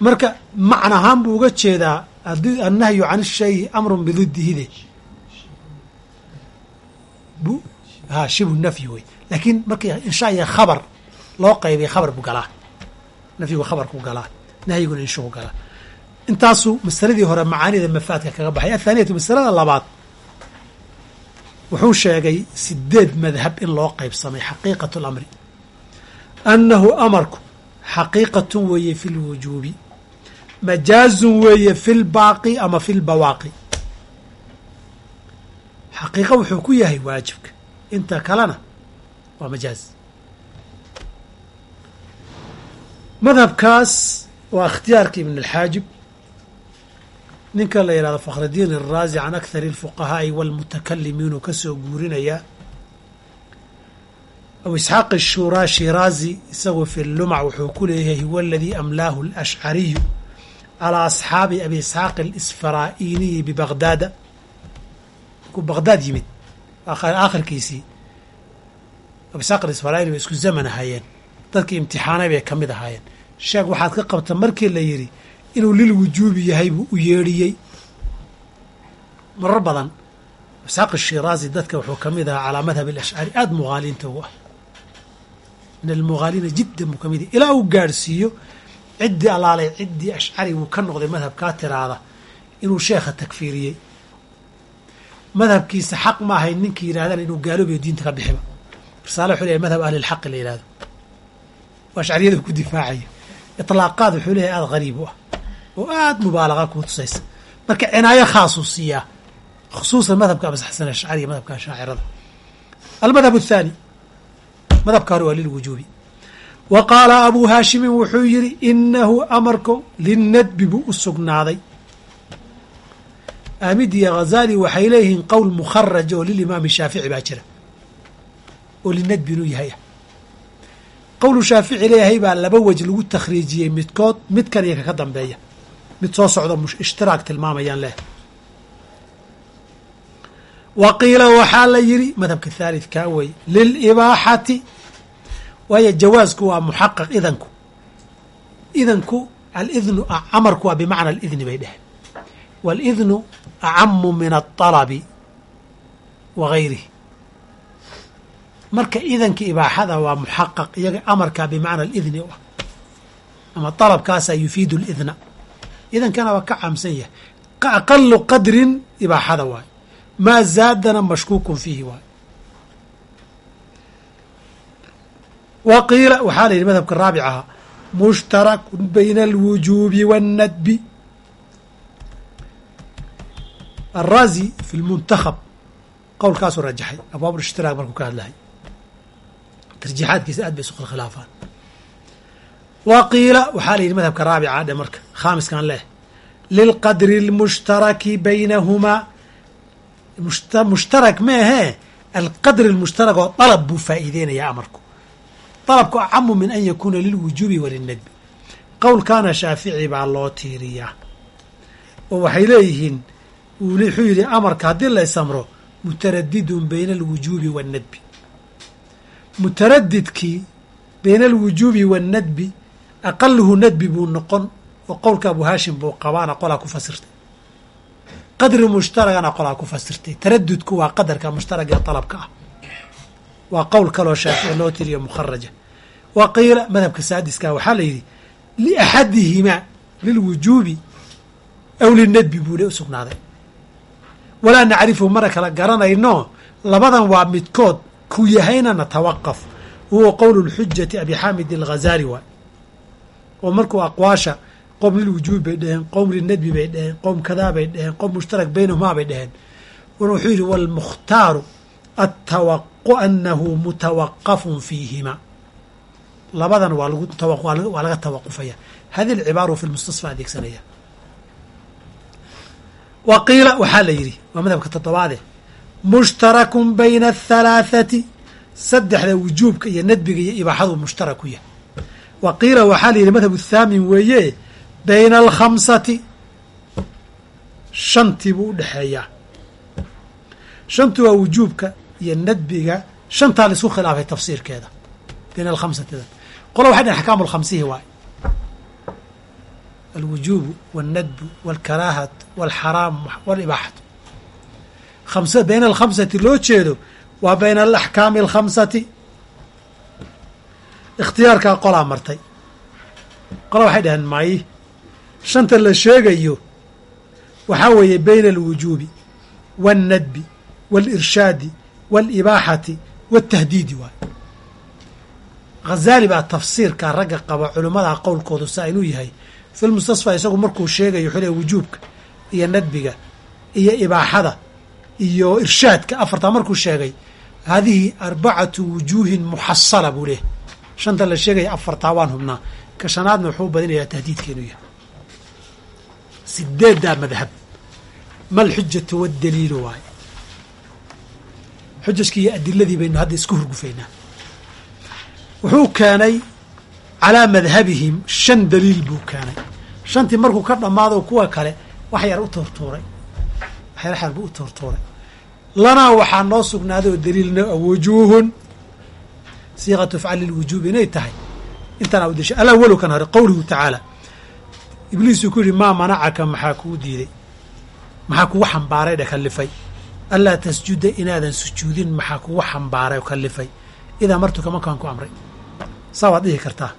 S1: marka macna ahaan buu uga jeedaa annahyu can shayi amrun bididihide ha shibu nafyi wey laakiin markii inshaa iyo khabar loo qaybay khabar buu galaa nafyigu khabarku galaa nahyiguna inshuhu galaa intaasuu masaladii hore macaanida mafaadka kaga baxay athaaniyatu masalada labaad wuxuu sheegay sideed madhab in loo qaybsamay xaqiiqat lamri annahu amarku xaqiiqatun weeye fi lwujuubi majaazun weeye fi lbaaqi ama fi lbawaaqi xaqiiqa wuxuu ku yahay waajibka inta kalena waa majaaz madhabkaas waa ikhtiyaarka ibn alxaajib ninka la yidhahdo fakhridiin alraazi can akhar اlfuqahaa'i wاlmutakalimiin uu ka soo guurinayaa abu isxaaq ashuraa shiraazi isagoo fi lumac wuxuu ku leeyahay huwa aladii amlaahu alashcariyu calaa asxaabi abi isxaaq alisfaraa'iniyi bibagdaada markuu bagdaad yimid. Aakhirkiisii abu isxaaq alisfaraini bay isku zaman ahaayeen dadkii imtixaanay bay ka mid ahaayeen sheeg waxaad ka qabta markii la yidhi inuu lil wujuubi yahay buu u yeedhiyey. Marar badan isxaaq ashiraazi dadka wuxuu ka mid ahaa calaa madhab alashcari aada muhaaliinta ugu ah. Min almughaaliina jiddan buu ka mid ilaa uu gaadhsiiyo ciddii allaalay ciddii ashcari buu ka noqday madhabkaa tiraada inuu sheekha takfiiriyey. Madhabkiisa xaq ma ahayn ninkii yidhahdana inuu gaaloobayo diinta ka bixiba. Risaale wuxuu leeyahy madhab ahlilxaqi la yidhahdo oo ashcariyada ku difaacaya itlaaqaad wuxuu leeyahay aada hariib u ah. Oo aada mubaalaqa kuu tusaysa. Marka cinaayo khaasuu siiyaa khusuusan madhabka abxasan ashcari madhabka shaacirada. Almadhab athaani madhabka hore waa lilwujuubi wa qaala abuu haashimin wuxuu yidhi inahu amarku linnadbi buu u sugnaaday. Aamid iyo ghazaali waxay leeyihiin qowl mukharaj oo lilimaami shaafici baa jira. Oo linadbi inuu yahay. ah qowlu shaafici leeyahay baa laba wej lagu takhriijiyey midkood midkan iyo kaka dambeeya. Mid soo socdo ishtiraak tilmaamayaan leh. Wa qiila waxaa la yidhi madhabka thalith kaa wey lilibaaxati waayo jawaasku waa muxaqaq idanku. Idanku alidnu amarku waa bimacna alidni bay dheheen waalidnu acamu min aalabi wa gayrihi marka idanka ibaaxada waa muxaqaq iyaga amarkaa bimacna alidni u ah ama dalabkaasaa yufiidu lidna idankana waa ka caamsan yahay. Aqalu qadrin ibaaxada waay. Maa zaadana mashkuukun fiihi waay. Wa qiila waxaa la yidhi madhabka raabic ahaa mushtarakun bayna alwujuubi waannadbi alraazi fi lmuntakhab qowlkaasuu rajaxay abwaab ishtiraak markuu ka hadlahay tarjiixaadkiisa aad bay isu khilaafaan wa qiila waxaa la yidhi madhabka raabica dhe marka khaamiskan leh lilqadri اlmushtaraki baynahumaa mushtarak ma ahee alqadri اlmushtarak oo dalab buu faa'iideynaya amarku. Dalabku acamu min an yakuuna lilwujuubi walinadbi qowlkaana shaafici baa loo tiiriyaa. Oo waxay leeyihiin wuxuu yidhi amarka haddii la isamro mutaradidun bayna alwujuubi waannadbi mutaradidkii bayna alwujuubi waannadbi aqaluhu nadbi buu noqon oo qowlka abu haashim buu qabaana qolaa ku fasirtay. Qadri mushtaragana qolaa ku fasirtay. Taradudku waa qadarka mushtarag ee dalabka ah. Waa qowl kaloo shaafici loo tiriyo mukharaja wa qiila madhabka saadiska waxaa la yidhi liaxadihimaa lilwujuubi aw linadbi buu le u walaa nacrifu mana kala garanayno labadan waa midkood ku yahayna natawaqaf huwa qowlu lxujati abi xaamid alghazali waay oo markuu aqwaasha qowm lilwujuubi bay dheheen qowm linadbi bay dheheen qowm kadaa bay dheheen qowm mushtarak baynahumaa bay dheheen wana wuxuu yidhi waalmukhtaaru attawaqu anahu mutawaqafun fiihima. Labadan waa waa laga tawaqufaya hadi alcibaaru fi lmustasfa adeegsanaya. Wa qiila waxaa la yidhi waa madhabka toddobaade mushtarakun bayna athalaathati saddexda wujuubka iyo nadbiga iyo ibaaxadu mushtarak ku yahay. Wa qiila waxaa la yidhi madhab thaamin weeye bayna alkhamsati. Shantii buu u dhexeeyaa shantu waa wujuubka iyo nadbiga. Shantaa la isku khilaafay tafsiirkeeda. Bayna alkhamsati. Qola waxay dhaheen axkaamu lkhamsihi waay. Alwujuubu walnadbu walkaraahatu walxaraamu walibaaxatu khamsa bayna alkhamsati loo jeedo waa bayna alaxkaami alkhamsati ikhtiyaarkaa qolaa martay qola waxay dhaheen maayi shanta la sheegayo waxaa weeye bayna alwujuubi waاlnadbi waalirshaadi waalibaaxati waاtahdiidi waay ghazaali baa tafsiirka ragga qaba culimmada qowlkoodu saa inuu yahay fi lmustasfa isagu markuu sheegayo wuxuu wujuubka iyo nadbiga iyo ibaaxada iyo irshaadka afartaa markuu sheegay hadihi arbacatu wujuuhin muxasala buu leehay shanta la sheegaya afartaa waan hubnaa. Ka shanaadna wuxuu badinayaa tahdiidka inuu yahay. Sideeddaa madhab. Ma alxujatu waddaliilu waaye. Xujajkii iyo adiladii baynu hadda isku hurgufaynaa. Wuxuu keenay calaa madhabihim shan daliil buu keenay. Shantii markuu ka dhammaado kuwa kale wax yar u tuurtuuray xar buu u tuurtuuray lanaa waxaa noo sugnaaday oo daliilna wujuuhun. Siiqatu afcal lilwujuubi inay tahay. Intaana u deshay alawalu kan hore qowluhu tacaala ibliisuu ku yidhi maa manacaka maxaa kuu diiday? Maxaa kugu xambaaray dhe kallifay? Anlaa tasjuda inaadan sujuudin maxaa kugu xambaaray oo kallifay? Idaa martuka markaan ku amray. Saa waad dhihi kartaa.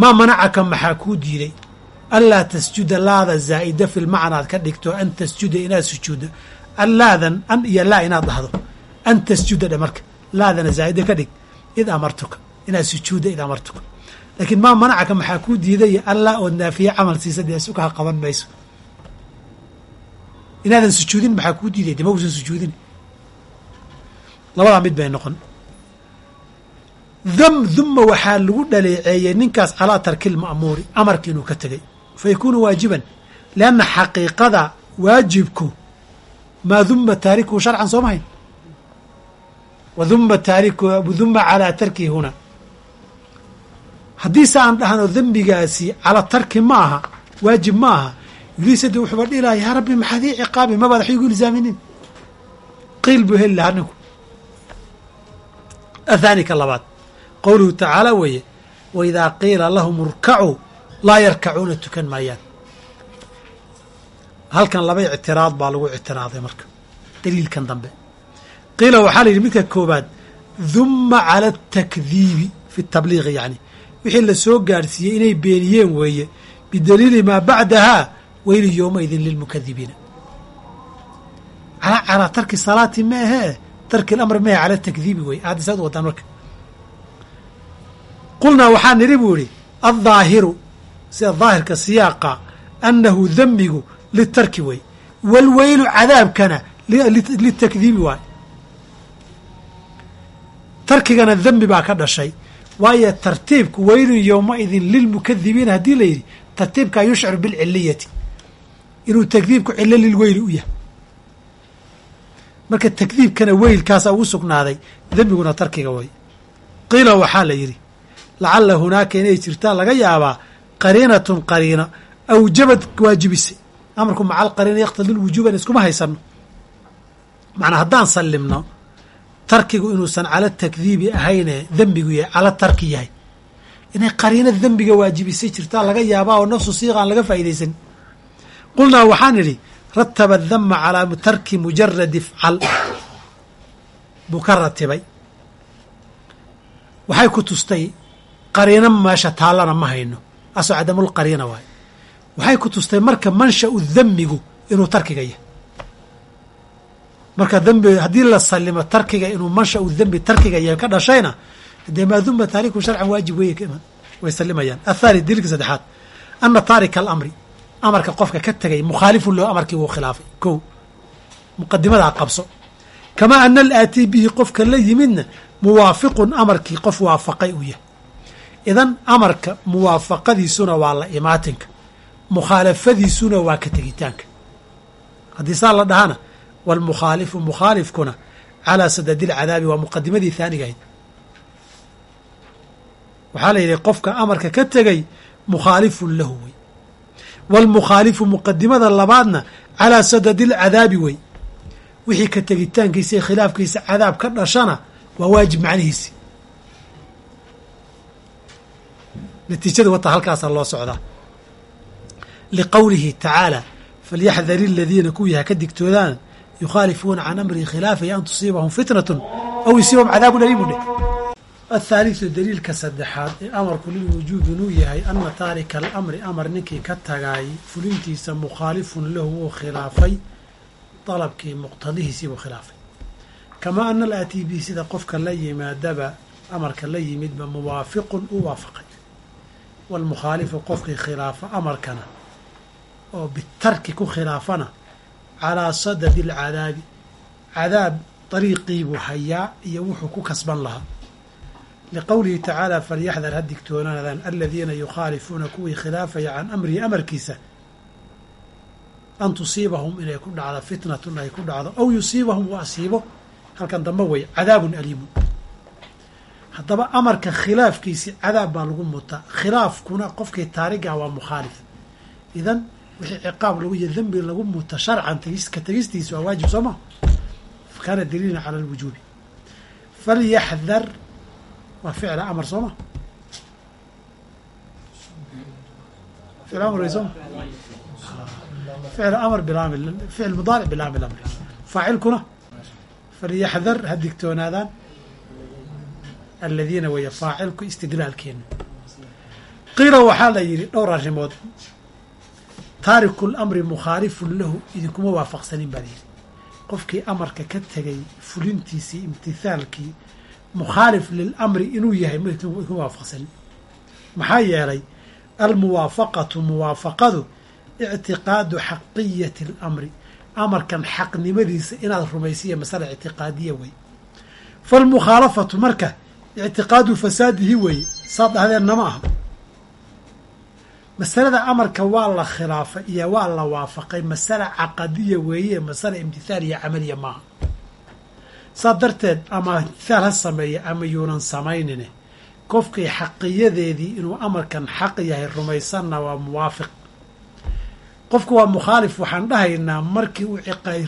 S1: Maa manacaka maxaa kuu diiday anlaa tasjuda laada zaa'ida fi ka dhigto an tasjuda inaad sujuuddo an an iyo laa inaad dhahdo an tasjuda dhe marka laadana zaa'ida ka dhig id amartuka inaad sujuudda id amartuka laakiin maa manacaka maxaa kuu diiday allaa ood naafiye camal siisa dee sukaha qaban mayso inaadan sujuudin maxaa kuu diiday dee mausan sujuudin labadaa mid bay noqon dam duma waxaa lagu dhaleeceeyey ninkaas calaa tarki lma'muuri amarka inuu ka tegay fa yakuunu waajiban lianna xaqiiqada waajibku maa duma taarikuhu sharcan soo mahayn wa duma taariku duma calaa tarkihi huna haddiise aan dhahno dembigaasi calaa tarki ma aha waajib ma aha ibliis haddi wuxuuba dhihi laha yaa rabbi maxaad ii ciqaabi mabaad wax igu ilsaaminin qiil buu heli lahaa ninku athaani ka labaad qowluhu tacaala weeye wa idaa qiila lahum urkacuu laa yarkacuuna tukan maayaan. Halkan laba ictiraad baa lagu ictiraaday marka daliilkan dambe. Qiila waxaa la yidhi midka koobaad duma cala atakdiibi fi tabliiqi yani. Wixii la soo gaadhsiiyey inay beeniyeen weeye bidaliili maa bacdahaa weyli yowmaidin lilmukadibiina calaa calaa tarki salaati ma ahee tarki lamri maahe cala takdiibi wey aad isaad wadaan marka. Qulnaa waxaa nidhi buu idhi aldaahiru sida daahirka siyaaqa annahu demmigu litarki wey walweylu cadaabkana litakdiibi waay. Tarkigana dembi baa ka dhashay. Waayo tartiibku weylun yowmaidin lilmukadibiina haddii la yidhi tartiibkaa yushcir bilciliyati inuu takdiibku cilo lilweyli u yahay. Marka takdiibkana weylkaasa ugu sugnaaday dembiguna tarkiga way. Qiila waxaa la yidhi lacalla hunaaka inay jirtaan laga yaabaa qariinatun qariina awjabad waajibisay amarku maca alqariina yaqtadi lwujuuban iskuma haysano macnaa haddaan sallimno tarkigu inuusan cala takdiibi ahayne dembigu yahay cala tarki yahay. Inay qariino dembiga waajibisay jirtaan laga yaabaa oo nafsu siiqa aan laga faa'iidaysan. Qulnaa waxaan idhi rataba dama calaa tarki mujaradi ifcal. Buu ka ratibay waxay ku tustay qariino meesha taallana ma hayno asoo cadamulqariina waay waxay ku tustay marka mansha'u demigu inuu tarkiga yahay. Marka dembi haddii la salimo tarkiga inuu mansha'u dembi tarkiga yahay ka dhashayna dee maa duma taariku sharcan waajib iman way salimayaan athaali daliilka saddexaad ana taarika alamri amarka qofka ka tegay mukhaalifun lahu amarkii wuu khilaafay. Ko muqadimadaa qabso. Kamaa ana alaatii bihi qofka la yimidna muwaafiqun amarkii qof waafaqay uu yahay idan amarka muwaafaqadiisuna waa la imaatinka mukhaalafadiisuna waa ka tegitaanka. Haddii saa la dhahana waalmukhaalifu mukhaalifkuna calaa sadadi ilcadaabi waa muqadimadii haaniga ahayd. Waxaa la yidhi qofka amarka ka tegay mukhaalifun lahu wey waalmukhaalifu muqadimada labaadna calaa sadadi ilcadaabi wey wixii ka tegitaankiisa iyo khilaafkiisa cadaab ka dhashana waa waajib macnihiisi natiijada wata halkaasaa loo socdaa liqowlihi tacaala falyaxdari aladiina kuwii ha ka digtoodaan yukhaalifuuna can amrihi khilaafaya an tusiibahum fitnatun aw yusiibahum cadaabun aliimu dheh athaaliثu daliilka saddexaad ee amarku lilwujuub inuu yahay ana taarika alamri amar ninkii ka tagaay fulintiisa mukhaalifun lahu wuu khilaafay dalabkii muqtadihiisii buu khilaafay. Kamaa ana alaatii bi sida qofka la yimaadaba amarka la yimidba muwaafiqun u waafaqay waalmukhaalifu qofkii khilaafa amarkana oo bitarki ku khilaafana calaa sadadi alcadaabi cadaab dariiqii buu hayaa iyo wuxuu ku kasban lahaa liqowlihi tacaala falyaxdar ha digtoonaadaan aladiina yukhaalifuuna kuwii khilaafaya can amrihi amarkiisa an tusiibahum inay ku dhacdo fitnatun ay ku dhacdo aw yusiibahum uu asiibo halkan dambe wey cadaabun aliimun haddaba amarka khilaafkiisi cadaab baa lagu mutaa. Khilaafkuna qofkii taariga waa mukhaalif. Idan wixii ciqaab lagu iyo dembi lagu muta sharcan ka tegistiisa waa waajib soo ma? Kaana daliilan cala alwujuubi. Falyaxdar waa ficla amar soo ma? Ficl wey sooma ficl amr bilaamil ficil mudaaric bilaamil amri. Faacilkuna falyaxdar ha digtoonaadaan aladiina weeye faacilku istidlaalkeenu. Qiila waxaa la yidhi dhowr arrimood. Taariku lamri mukhaalifun lahu idinkuma waafaqsanin baa layidhi qofkii amarka ka tegay fulintiisii imtithaalkii mukhaalif lilamri inuu yahay idinkuma waafaqsanin. Maxaa yeelay almuwaafaqatu muwaafaqadu ictiqaadu xaqiyati alamri amarkan xaqnimadiisa inaad rumaysiya masala ictiqaadiya wey falmukhaalafatu marka ictiqaadu fasaadihi weeye saad dhahdeenna ma aha masalada amarka waa la khilaafay iyo waa la waafaqay masala caqadiya weeye masala imtithaal iyo camaliya maaha saa darteed ama imtithaal ha sameeya ama yuunan samaynine qofkii xaqiyadeedii inuu amarkan xaq yahay rumaysanna waa muwaafiq qofku waa mukhaalif waxaan dhahaynaa markii uu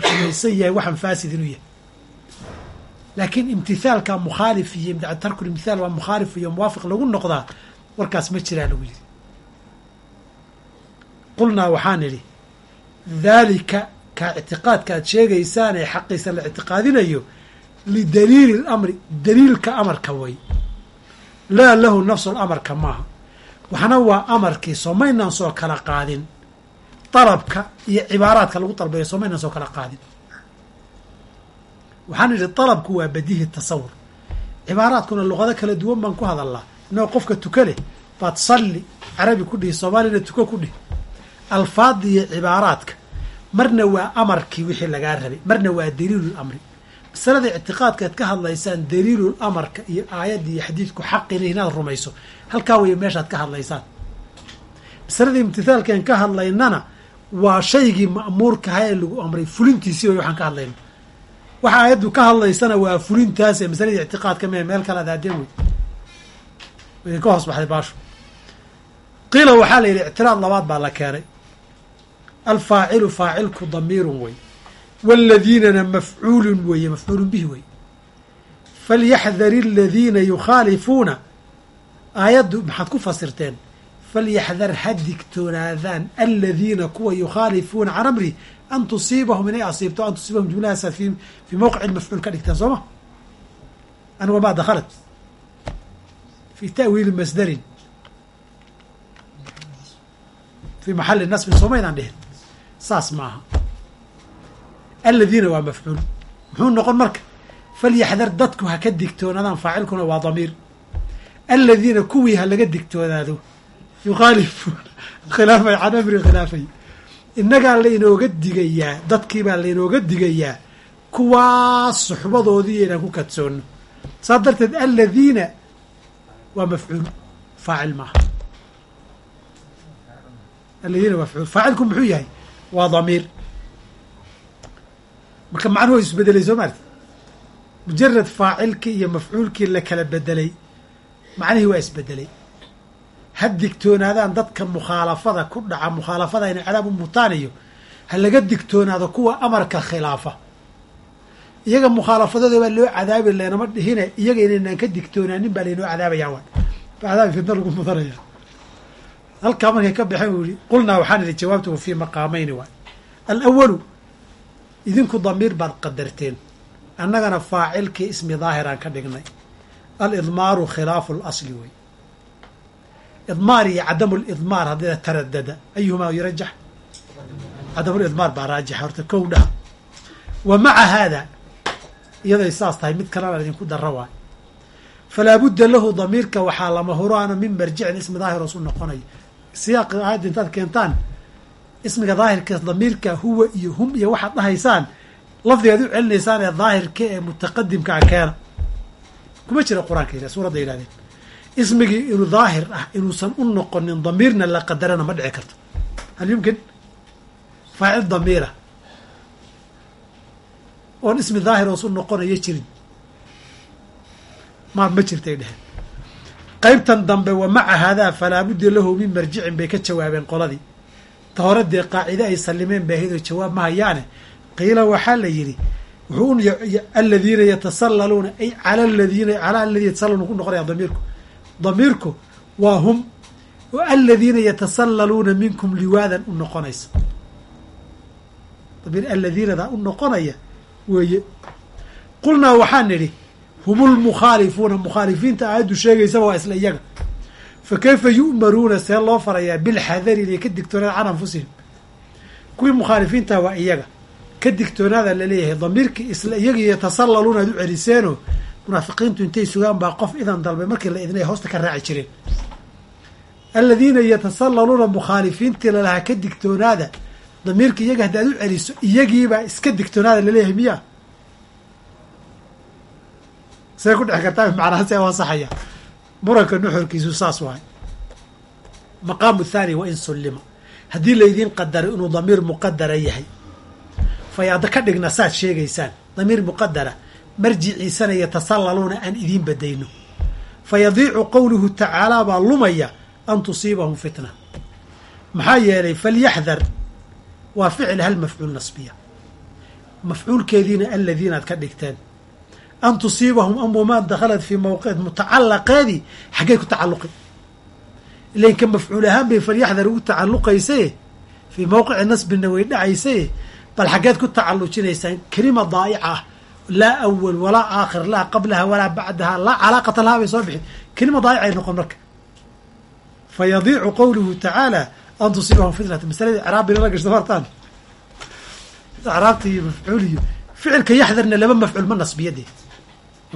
S1: rumaysan yahay waxaan faasid inuu yahay laakiin imtithaalka mukhaalif iyo tarku imtithaal waa mukhaalif iyo muwaafiq lagu noqdaa warkaas ma jiraa lagu yidhi. Qulnaa waxaan idhi daalika kaa ictiqaadka aad sheegaysaan ee xaqiisa la ictiqaadinayo lidaliili lamri daliilka amarka way. Laa lahu nafsu lamarka maaha. Waxna waa amarkii soomaynaan soo kala qaadin dalabka iyo cibaaraadka lagu dalbayo soomaynaan soo kala qaadin waxaan idhi dalabku waa badihi tasawur. Cibaaraadkuna luqado kala duwan baan ku hadalnaa inagoo qofka tuka leh baad salli carabi ku dhihi soomaalina tuko ku dhihi. Alfaada iyo cibaaraadka marna waa amarkii wixii lagaa rabay marna waa daliilul amri. Masalada ictiqaadka ad ka hadlaysaan daliilul amarka iyo aayadda iyo xadiidku xaqina inaad rumayso halkaa waya meeshaad ka hadlaysaan. Masalada imtithaalkan ka hadlaynana waa shaygii ma'muurkaha ee lagu amray fulintiisii way waxaan ka hadlayna waxa aayaddu ka hadlaysana waa fulintaas ee masaladii ictiqaadka mee meel kale adaadeen wey idinka hoos baxday baashu. Qiila waxaa la yidhi ictiraad labaad baa la keenay. Alfaacilu faacilku damiirun wey waaladiinana mafcuulun weeye mafcuulun bihi wey falyaxdar aladiina yukhaalifuuna aayaddu maxaad ku fasirteen falyaxdar ha digtoonaadaan aladiina kuwa yukhaalifuuna can amri an tusiibahum inay asiibto an tusiibahum jumlahaasaad fi fii mawqici mafcuul ka dhigteen soo ma an wamaa dakhalat fi ta'wiili masdarin fi maxali nasbin soomaydaan dhihin saas maaha aladiina waa mafcuul muxuu noqon marka falyaxdar dadku ha ka digtoonaadaan faacilkuna waa damiir aladiina kuwii ha laga digtoonaado yukhaalifuuna khilaafay can amri khilaafay innagaa laynooga digayaa dadkiibaa laynooga digayaa kuwaas suxbadoodii inaan ku kadsoonno saas darteed aladiina waa mafcuul faacil maaha aladiina mafcuul faacilku muxuu yahay waa damiir marka macnuhu way isbedelay soo maarti mujarad faacilkii iyo mafcuulkii la kala bedelay macnihii waa isbedelay ha digtoonaadaan dadka mukhaalafada ku dhaca mukhaalafada inay cadaab u mutaan iyo ha laga digtoonaado kuwa amarka khilaafa. Iyaga mukhaalafadooda baa loo cadaabi leenama dhihine iyaga inaynaan ka digtoonaanin baa laynoo cadaabayaa waan cadaabi fidna lagu mudanaya. Halkaa markay ka baxeen uu yihi qulnaa waxaan idhi jawaabtuhu fii maqaamayni waay. Alawalu idinku damiir baad qadarteen. Annagana faacilkii ismi daahiraan ka dhignay. Alidmaaru khilaafu lasli wey idmaar iyo cadamu lidmaar haddii taradada ayuhumaa yurajax cadamu lidmaar baa raajixa horta kow dhaha wa maca haada iyaday saas tahay mid kalena idinku dara waay falaa budda lahu damiirka waxaa lama huraana min marjicin ismi daahir oos u noqonayo siyaaqi aayadda intaad keentaan ismiga daahirka damiirka huwa iyo hum iyo waxaad dhahaysaan lafdigaad u celinaysaan ee daahirka ee mutaqadimkaa keena kuma jira qur'aanka yidhah suuradda yidhahdeen ismigii inuu daahir ah inuusan u noqonin damiirna la qadarana ma dhici karto. Hal yumkin? Faacil damiira. Oon ismi daahir oos u noqonayo jirin. Ma ma jirtay dheheen qaybtan dambe wa maca haadaa falaa budda lahu min marjicin bay ka jawaabeen qoladii. Ta hore dee qaacide ay sallimeen baahidoo jawaab ma hayaane. Qiila waxaa la yidhi wuxuu aladiina yatasallaluuna ay cala aladiina calaa aladiina yatasallaluuna ku noqonaya damiirku damiirku waa hum oo aladiina yatasallaluuna minkum liwaadan u noqonaysa damiir aladiinadaa u noqonaya weeye. Qulnaa waxaan nidhi hum lmukhaalifuuna mukhaalifiinta aayaddu sheegaysaba waa isla iyaga. Fa kayfa yu'maruuna see loo farayaa bilxadari inay ka digtoonaada can anfusihim. Kuwii mukhaalifiinta waa iyaga. Ka digtoonaada la leeyahay damiirkii isla iyagii yatasallaluuna aad u celiseenoo munaafiqiintu intay sugaan baa qof idan dalbay markii la idinay hoosta ka raaci jireen aladiina yatasallaluuna mukhaalifiintii lalahaa ka digtoonaada damiirka iyaga haddaad u celiso iyagiibaa iska digtoonaada la leeyahay miya see ku dhex kartaa macnaha see waasaxaya muranka nuxurkiisu saas waay. Maqaamu thaani wa in sullima. Haddii laydiin qadaro inuu damiir muqadara yahay fayaada ka dhigna saad sheegaysaan. Damiir muqadara marjiciisana yatasallaluuna aan idiin badayno. Fayadiicu qowluhu tacaalaa baa lumaya an tusiibahum fitna. Maxaa yeelay falyaxdar waa ficil hal mafcuul nasbiya. Mafcuulkeediina aladiina aad ka dhigteen. An tusiibahum amumaa dakhalat fii mawqic mutacalaqeedii xaggay ku tacalluqi ilain ka mafcuul ahaan bay falyaxdar ugu tacalluqaysaye fii mawqici nasbina way dhacaysaye bal xaggeed ku tacallujinaysaan kelima daa'ica ah laa awal walaa aakhir laa qablaha walaa bacdaha laa calaaqata lahaa bay soo bixi kelima daayicay noqon marka fa yadiicu qowluhu tacaala an tusiibahum fitnata masaladii icraabina la gashta martaan icraabta iyo mafcuul iyo ficilka yaxdarna laba mafcuul ma nasbiyadee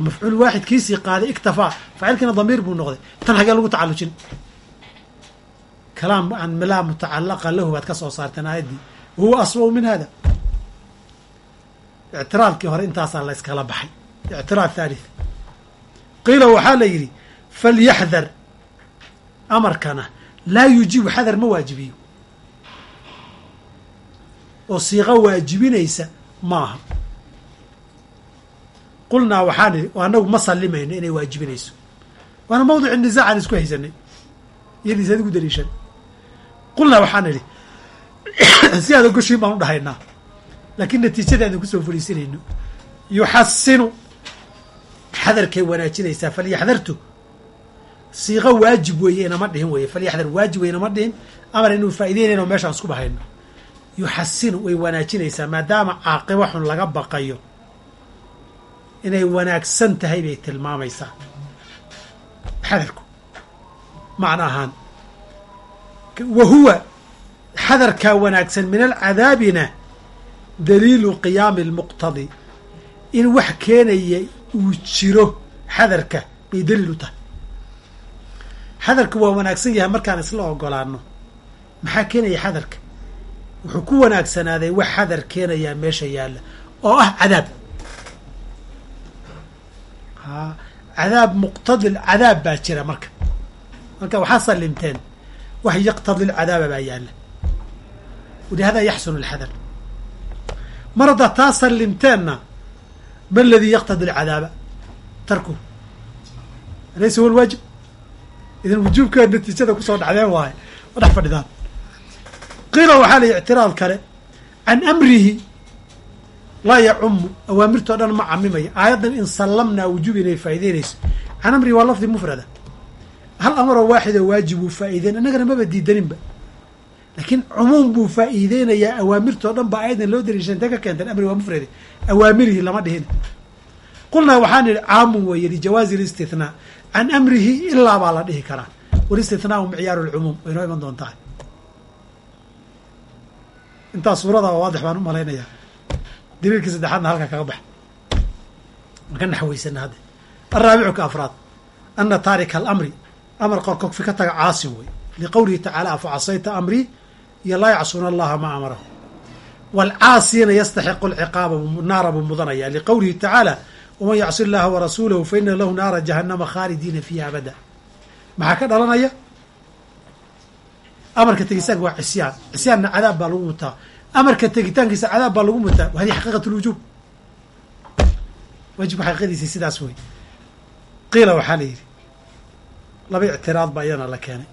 S1: mafcuul waaxid kiisii qaaday iktafaa faacilkiina damiir buu noqday tan hagee lagu tacallujin kalaam an milaa mutacalaqa lahu baad ka soo saarteen aayaddii wahuwa aswau min hada ictiraadkii hore intaasaa la yskala baxay ictiraad thalith qiila waxaa la yidhi falyaxdar amarkana laa yujibu xadar ma waajibiyo oo siiqo waajibinaysa maaha qulnaa waxaan idhi anagu ma sallimayno inay waajibinayso waana mawdici nisaacan isku haysanay iyadiis adigu daliishan qulnaa waxaan idhi si aada baan u dhahaynaa laakiin natiijada aadan ku soo fariisinayno yuxasinu xadarkay wanaajinaysaa falyaxdartu siiqo waajib weeye inama dhihin weye falyaxdar waajib weye inama dhihin amar inuu faa'ideynayno meeshaan isku bahayno yuxasinu way wanaajinaysaa maadaama caaqibo xun laga baqayo inay wanaagsan tahay bay tilmaamaysaa xadarku macno ahaan wa huwa xadarkaa wanaagsan min alcadaabina daliilu qiyaami almuqtadi. In wax keenaya uu jiro xadarka bay daliil u tahay. Xadarka waa wanaagsan yahay markaan isla ogolaano maxaa keenaya xadarka wuxuu ku wanaagsanaaday wax xadar keenayaa meesha yaalla oo ah cadaab. A cadaab muqtadi cadaab baa jira marka. Marka waxaa sallimteen wax yaqtadi lcadaaba baa yaalla. Walihada yaxsunu alxadar mar haddaad taa sallimteenna ma aladii yaqtadi alcadaaba? Tarku. Alaysa huwa alwaajib? Idan wujuubkaa natiijada ku soo dhacdeen waaye ma fadhidaan. Qiila waxaa la ictiraad kale can amrihi laa yacumu awaamirtao dhan ma camimaya aayaddan in sallamnaa wujuub inay faa'ideynayso can amrihi waa lafdi mufrada. Hal amaroo waaxidoo waajib buu faa'iideyn annagana maba diidaninba laakiin cumuum buu faa'iideynayaa awaamirtao dhan ba aayaddan loo daliisha intee ka amri waa mufrade awaamirihi lama dhihin. Qulnaa waxaan idhi caamun weeye lijawaazi listithnaa can amrihi ilaa baa la dhihi karaa. Walistithnaau miciyaaru lcumuum way noo iman doontaa intaas suurada waa waadix baan u malaynayaa. Daliilkii saddexaadna halkaa kaga bax. Aan ka hadda. Alraabicu ka afraad. Ana taarika alamri. Amar qorkofi ka taga caasin wey liqowlihi tacaala afa amrii iyo laa yacsuuna allaha maa amarahu waalcaasina yastaxiqu alciqaaba naara buu mudanaya. Liqowlihi tacaala waman yacsi llaha warasuulahu fa ina lahu naara jahannama khaalidiina fiiha abada. Maxaa ka dhalanaya? Amarka tegitaanka waa cisyaan. Cisyaanna cadaab baa lagu mutaa. Amarka tegitaankiisa cadaab baa lagu mutaa. Wa hadihi xaqiiqat lwujuub waajibka xaqiiqadiisi sidaas wey qiila waxaa la yidhi laba ictiraad baa iyadana la keenay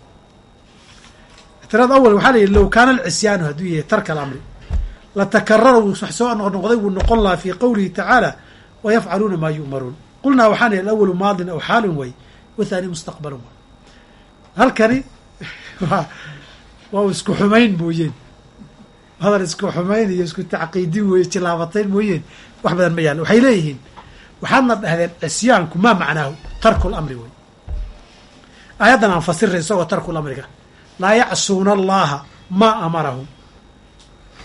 S1: ictiraad awal waxaa la low kaana alcisyaanu hadduu yahay tarka alamri. Latakarara wuu wax soo noqnoqday wuu noqon lahaa fii qowlihi tacaala wayafcaluuna maa yu'maruun. Qulnaa waxaan ihi alawalu maadin aw xaalin way wathaani mustaqbalun way. Halkani waa isku xumayn mooyeen. Hadal isku xumayn iyo isku tacqiidin weye jilaabatayn mooyeen. Wax badan ma yaalla. Waxay leeyihiin waxaadna dhahdeen cisyaanku maa macnaahu tarku lamri wey aayaddan aan fasiray isagoo tarku lamriga laa yacsuuna allaha maa amarahum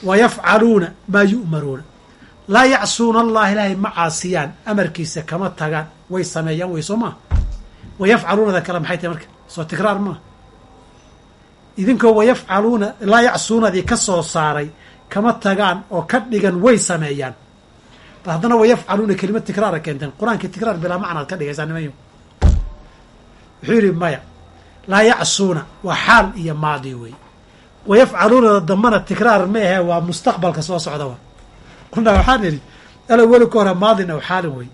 S1: wa yafcaluuna maa yu'maruuna. Laa yacsuuna allaha ilaahay ma caasiyaan amarkiisa kama tagaan way sameeyaan way soo maa wa yafcaluunada kale maxay tahay marka? Soo tikraar maa idinkoo wayafcaluuna laa yacsuunadii ka soo saaray kama tagaan oo ka dhigan way sameeyaan. Bal haddana wayafcaluuna kelimad tikraara keenteen qur'aankii tikraar bilaa macnaad ka dhigaysaa nimanyo. Wuxuu yidhi maya laa yacsuuna waa xaal iyo maadi wey wayafcaluunada dambana tikraar ma ahe waa mustaqbalka soo socda wa. Qulnaa waxaan idhi alaweli ka hore maadin xaalin wey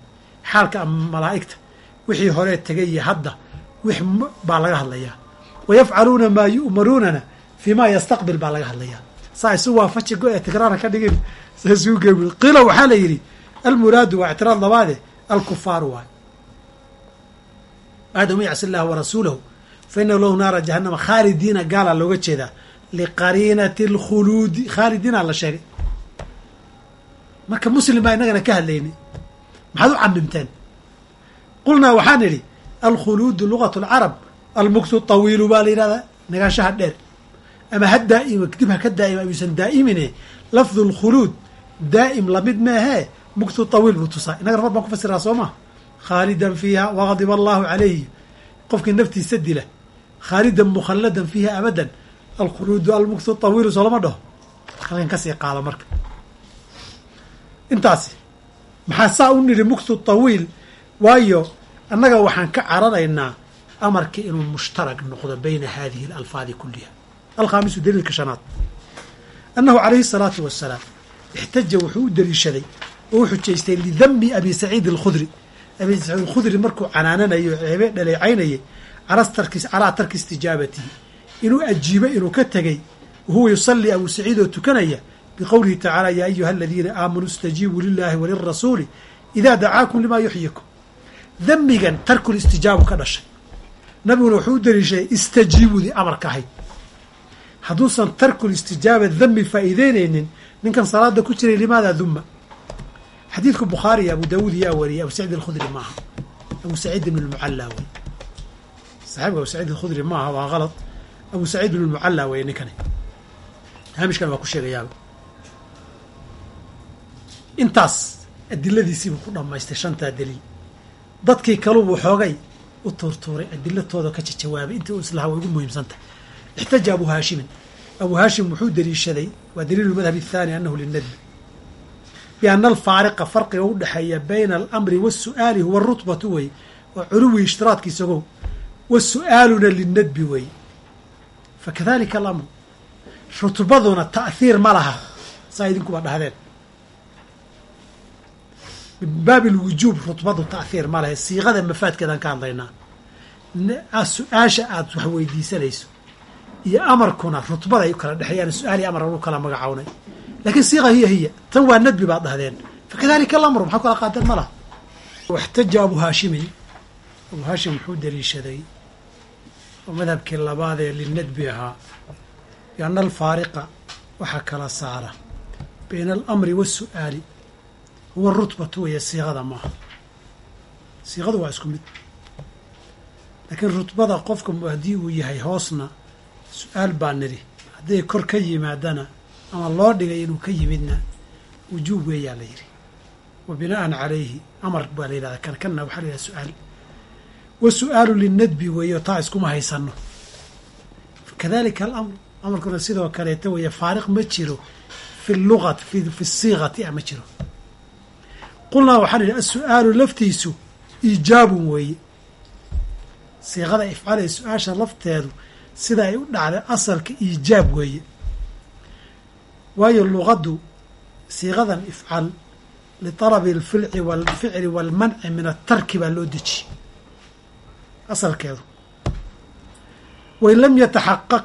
S1: xaalka malaa'igta wixii horee tegay iyo hadda wix baa laga hadlayaa wayafcaluuna maa yu'maruunana fii ma yastaqbil baa laga hadlayaa saa isu waafaji go ee tikraara ka dhigin saasuu qiila waxaa la yidhi almuraadu waa ictiraad labaade alkufaaru waay aada man yacsi illaha warasuulahu fa ina lahu naara jahannama. Khaalidiina gaalaa looga jeedaa. Liqariinati alkhuluudi khaalidiina la sheegay. Marka muslim baa inagana ka hadlaynay maxaad u camimteen qulnaa waxaan idhi alkhuluudu lugatu alcarab almuktu tawiilu baa la yidhahdaa nagaashaha dheer. Ama ha daa'ima dib ha ka daa'ima ayuusan daa'imine lafdu lkhuluud daa'im la mid meehee muktu tawiil buu tusaa. Innaga mar baan ku fasiraa soo maa khaalidan fiiha waqadiba allahu calayhi. Qofkii naftiisa dila khaalidan mukhalladan fiiha abadan alkhuluudu almuktu tawiilu soo dhaho halkan ka sii qaada marka intaasi maxaa saa u nidhi muktu tawiil waayo annaga waxaan ka cararaynaa amarka inuu mushtarag noqdo bayna hadihi alalfaadi kuliha alkhaamisu daliilka shanaad annahu calayhi الsalaatu wasalaam ixtaja wuxuu u deliishaday oo u xujaystay lidami abi saciid alkhudri abi saciid alkhudri markuu canaananayo ceebe dhaleecaynayay calaa tarki istijaabatihi inuu ajiibo inuu ka tegey wahuwa yusalii abu saciid oo tukanaya biqowlihi tacaala yaa ayuha aladiina aamanuu istajiibuu lilahi walirasuuli idaa dacaakum limaa yuxyikum damigan tarkul ka dhashay. Nabiguna wuxuu u deliishaday istajiibudii amarka ahayd. Hadduusan tarkul istijaaba faa'iideynaynin ninkan salaada ku jiray limaada duma xadiidku bukhaari abu daawuud yaa wariyay abu saciid alkhudri maaha. Abu saciid ibn lmucallaa wey saxiibka abu saciid alkhudri maaha waa kalad abu saciid ibn lmucallaa weye ninkani. Haamishkan waa ku sheegayaaba intaas adiladiisiibuu ku dhammaystay shantaa daliil. Dadkii kalubuu xoogay u tuurtuuray adilatooda ka jajawaabay intii uu islahaa way ugu muhiimsantahy ixtaja abu haashimin abu haashim wuxuu deliishaday waa daliilu madhab athaani anahu linadbi biana alfaariqa farqiga u dhexeeya bayna alamri waasu'aali huwa rutbatu wey waa culuwi ishtiraadkiisa ogow wasu'aaluna linadbi wey. Fakadalika alamru. Rutbaduna ta'hiir ma laha. Saa idinkuba dhahdeen. Min baabi alwujuub rutbadu ta'hiir ma laha. Siiqada mafaadkeedaan ka hadlaynaa. Su'aasha aada wax weydiisanayso iyo amarkuna rutbada ay kala dhexeeyaan su'aal iyo amar anu kala magacawnay. Lakiin siiqa hiya hiya. Tan waa nadbi baad dhahdeen. Fakadalika alamru maxaa kala qaadeen ma laha? Waxtaja abu haashimin abu haashim wuxuu deliishaday oo madhabkii labaad ee linadbi ahaa biana alfaariqa waxaa kala saara bayna alamri waasu'aali huwa rutbatu weeye siiqada maaha. Siiqadu waa isku mid. Laakiin rutbada qofka haddii uu yahay hoosna su'aal baa nidhi. Hadday kor ka yimaadana ama loo dhigay inuu ka yimidna wujuub weeyaa la yidhi. Wa bina'an calayhi amar baa la yidhahdaa kan kanna waxaa la yidhahda su'aal wa su'aalu linadbi weeyo taa iskuma haysanno. Kadalika alamru amarkuna sidoo kaleeta weeye faariq ma jiro. Fi lugati fi siiqati a ma jiro. Qulnaa waxaan idhi as-su-aalu laftiisu iijaabun weeye siiqada ifcalee su'aasha lafteedu sida ay u dhacday asalka iijaab weeye waayo luqaddu siiqadan ifcal litalabi alfilci walficli walmanci min atarki baa loo dejiyey asalkeedu. Wain lam yataxaqaq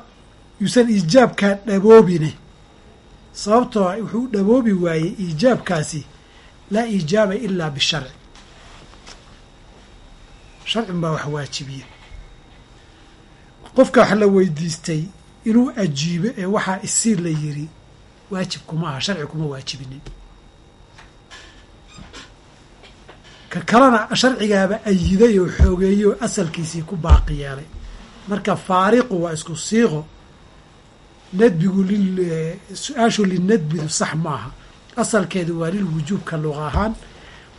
S1: yuusan iijaabkaa dhaboobine sababtoo wuxuu dhaboobi waayey iijaabkaasi laa iijaaba ilaa bisharci sharcin baa wax waajibiya. Qofka wax la weydiistay inuu ajiibo ee waxaa isiir la yiri waajib kuma aha sharci kuma waajibinin ka kalena sharcigaaba ayiday oo xoogeeyey oo asalkiisii ku baaqi yeelay. Marka faariqu waa isku siiqo nadbigu su'aashu linadbidu sax maaha asalkeedu waa lilwujuubka luqa ahaan.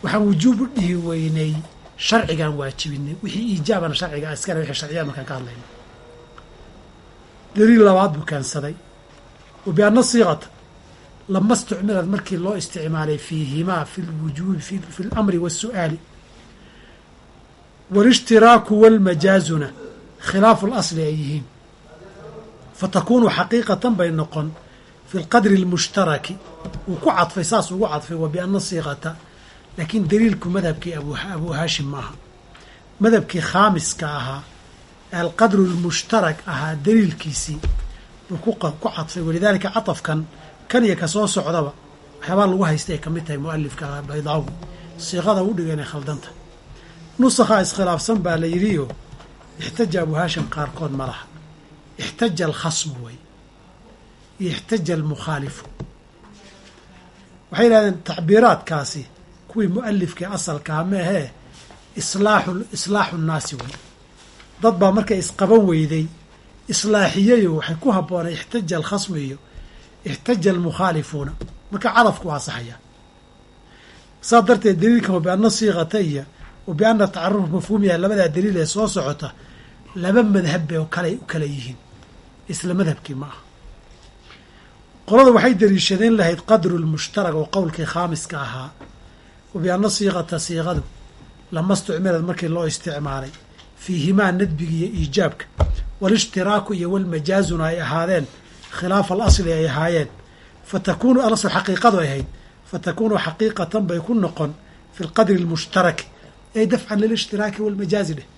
S1: Waxaan wujuub u dhihi weynay sharcigaan waajibinay wixii iijaabana sharciga iskale wixii sharciyaa markaan ka hadlayno. Daliil labaad buu keensaday wa siiqata lama istucmilad markii loo isticmaalay fiihimaa fi lwujuubi fi lamri waasu'aali waalishtiraaku walmajaazuna khilaafu lasli ay yihiin. Fatakunu xaqiiqatan bay noqon fi lqadri almushtaraki wuu ku cadfay saas ugu cadfay wa bianna siiqata laakiin daliilku madhabkii abu haashim maaha madhabkii khaamiska ahaa alqadru lmushtarak ahaa daliilkiisii buu ku cadfay walidaalika catafkan kan iyo ka soo socdaba waxyaabaa lagu haysta ay ka mid tahay mualifka baydaawi. Siiqada u dhiga inay khaldanta. Nusakhaa iskhilaafsan baa la yidhiyo ixtaja abu haashim qaarkood ma laha. Ixtaja alkhasmu way. Iyo ixtaja almukhaalifu waxay yidhahdeen tacbiiraadkaasi kuwii mu'alifkii asalkaa ma ahee islaaxu islaaxu nnaasi wey dad baa markay isqaban weyday islaaxiyayo waxay ku habboonay ixtaja alkhasmu iyo ixtaja almukhaalifuuna marka cadafku waa saxaya saas darteed daliilkan wa bianna siiqata iyo wa bianna tacaruf mafhuumiha labadaa daliil ee soo socota laba madhab bay kale u kala yihiin isla madhabkii ma aha qolada waxay daliishadeen lahayd qadru lmushtarag oo qowlkii khaamiska ahaa wa bianna siiqata siiqadu lama istucmirad markii loo isticmaalay fiihimaa nadbiga iyo iijaabka walishtiraaku iyo walmajaazuna ay ahaadeen khilaafa alasli ay ahaayeen fa takuunu alasl xaqiiqadu ay ahayd fa takuunu xaqiiqatan bay ku noqon fi lqadri almushtaraki ay dafcan lilishhtiraaki walmajaazi dheh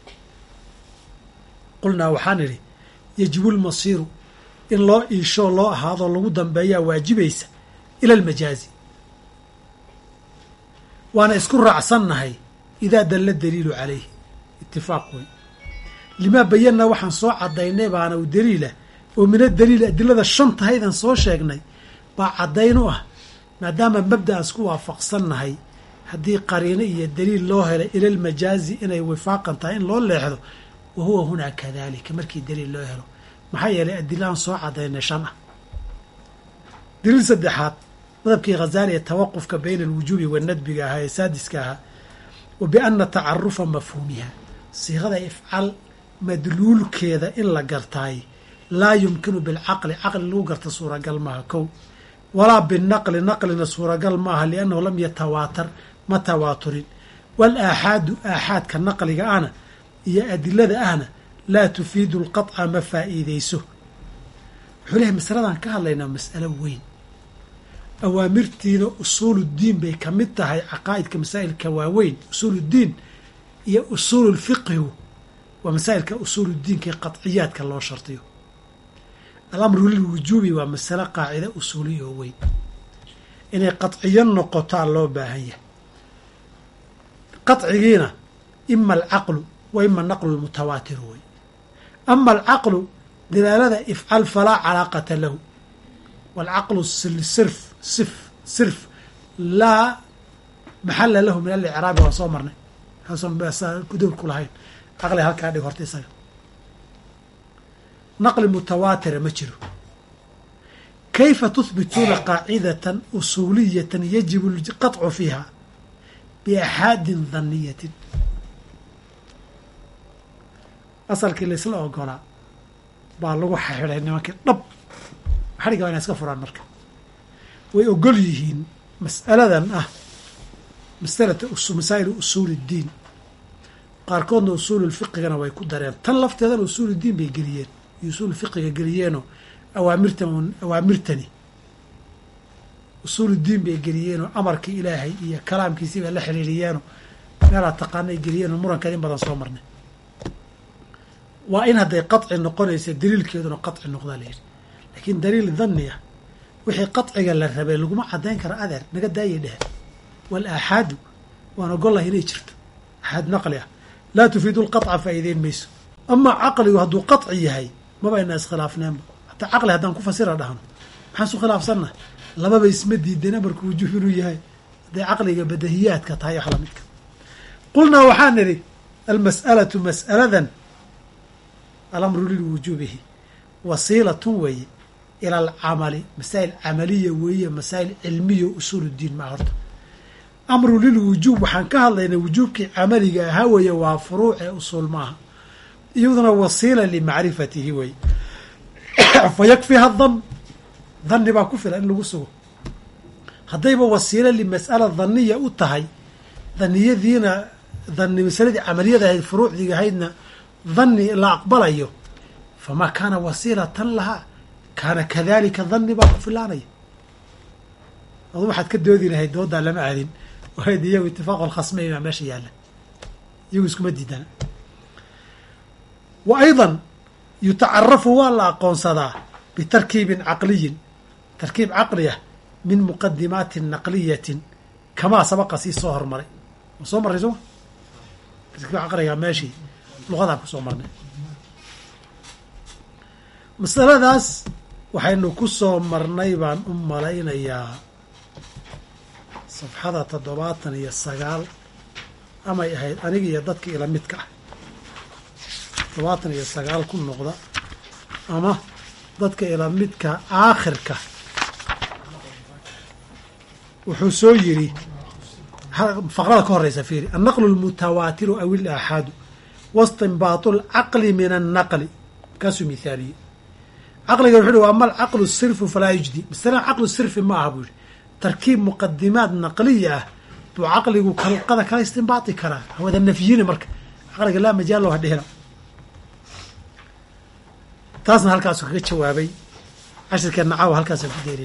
S1: qulnaa waxaan idhi yajibu lmasiiru in loo iishoo loo ahaadoo lagu dambeeyaa waajibaysa ila almajaazi waana isku raacsannahay idaa dalla daliilu calayhi itifaaq wey limaa bayanna waxaan soo caddaynay baana u daliilah oo min adaliili adilada shantahaydan soo sheegnay baa caddayn u ah maadaama mabda'aas ku waafaqsannahay. Haddii qariino iyo daliil loo helay ila almajaazi inay wifaaqan tahay in loo leexdo wa huwa hunaa kadalika markii daliil loo helo. Maxaa yeelay adilahan soo cadaynay shan ah. Daliil saddexaad madabkii khazaali ee tawaqufka bayna alwujuubi wanadbiga ahaa ee saadiska ahaa wa bianna tacarufa mafhuumiha siiqada ifcal madluulkeeda in la gartaay laa yumkinu bilcaqli caqli lagu garta suuragal maaha kow. Walaa binaqli naqlina suuragal maaha liannahu lam yatawaatar ma tawaaturin. Wal aaxaadu aaxaadka naqliga ahna iyo adilada ahna laa tufiidu lqaطca ma faa'iideyso wuxuu lehay masaladan ka hadlaynaa mas'alo weyn. Awaamirtiina usuuluddiin bay ka mid tahay caqaa'idka masaa'ilka waaweyn usuuluddiin iyo usuululfiqhigu waa masaa'ilka usuuluddiinka qaطciyaadka loo shartiyo alamru lilwujuubi waa masale qaacida usuuliya oo weyn. Inay qaطciyo noqotaa loo baahan yahay. Qaطcigiina ima alcaqlu wa ima naqlu lmutawaatiru wey ama alcaqlu dilaalada ifcal falaa calaaqata lahu. Waalcaqlu sirf sif sirf laa maxala lahu min alicraabi waa soo marnay. Kudool ku lahayn. Caqli halkaa dhig horta isaga naqli mutawaatira ma jiro kayfa tuhbituuna qaacidatan usuuliyatan yajibu lqaطcu fiiha biaxaadin daniyatin asalkii laisla ogolaa baa lagu xidhay nimankii dhab xadhigga waa inay iska furaan marka way ogol yihiin mas'aladan ah masalata masaa'il usuul iddiin qaarkoodna usuululfiqigana way ku dareen tan lafteedana usuuluddiin bay geliyeen usuul fiqiga geliyeenoo awaamirtan awaamirtani usuul bay geliyeeno amarkii ilaahay iyo kalaamkiisii bay la xidhiiriyeenoo meelaad taqaanay geliyeenoo murankeed in badan soo marnay. Waa in hadday qaci noqonaysa daliilkeeduna qaci noqdaa layidhi laakiin daliil danniya wixii qaciga la rabay laguma cadayn kara adeer naga daayay dheh wal aaxaadu waan ogollahay inay jirto. Axaad naqli ah. Laa tufiidu lqaca faa'iideyn mayso. Amaa caqligu hadduu qaci yahay mabayna iskhilaafneenba hataa caqli haddaan ku fasira dhahno maxaan isu khilaafsannaha lababa isma diidan amarku wujuub inuu yahay. Hadday caqliga badahiyaadka tahay wax lamidka qulnaa waxaan nidhi almas'alatu mas'aladan alamru liwujuubihi wasiilatun weeye ila alcamali masaa'il camaliya weeye masaa'il cilmiya usuul uddiin maa horta. Amru lilwujuub waxaan ka hadlaynaa wujuubkii camaliga ahaa weeye waa furuuc ee usuul maaha iyaduna wasiila limacrifatihi weeye fa yakfiha dan danni baa ku filan in lagu sugo. Haddayba wasiilo limas'ala dhanniya u tahay dhaniyadiina dhanni masaladii camaliyada ahayd furuucdiga ahaydna dhanni la aqbalayo famaa kaana wasiilatan lahaa kaana kadalika dhanni baa ku filaanaya. Adu waxaad ka doodi lahayd doodaa lama aadin. Waad iyagu itifaaq alkhasmeyn baa meesha yaalla. Iyagu iskuma diidana wa aydan yutacarafu waa la aqoonsadaa bitarkiibin caqliyin. Tarkiib caqli ah min muqadimaatin naqliyatin kamaa sabaqa sii soo hormaray. Ma soo marray soma tarkiib caqliga meeshii luqadaan ku soo marnay. Masaladaas waxaynu ku soo marnay baan u malaynayaa safxada toddobaatan iyo sagaal amay ahayd aniga iyo dadka ila midka. ah toddobaatan iyo sagaal ku noqda ama dadka ila midka aakhirka. Wuxuu soo yidhi faqrada ka horeysa fiiri annaqlu lmutawaatiru aw ilaaxaadu wastinbaatu alcaqli min annaqli. Kaasuu mithaaliye caqliga wuxu uhi wa ama alcaqlu sirfu falaa yujdi. Masalan caqlu sirfi ma aha buu yihi tarkiib muqadimaad naqliya ah buu caqligu kalqada kala istinbaati karaa. Hawada nafyini marka caqliga laa majaal loo hadhehla taasna halkaasuu kaga jawaabay cashirkeenna caawa halkaasaan ku deynayna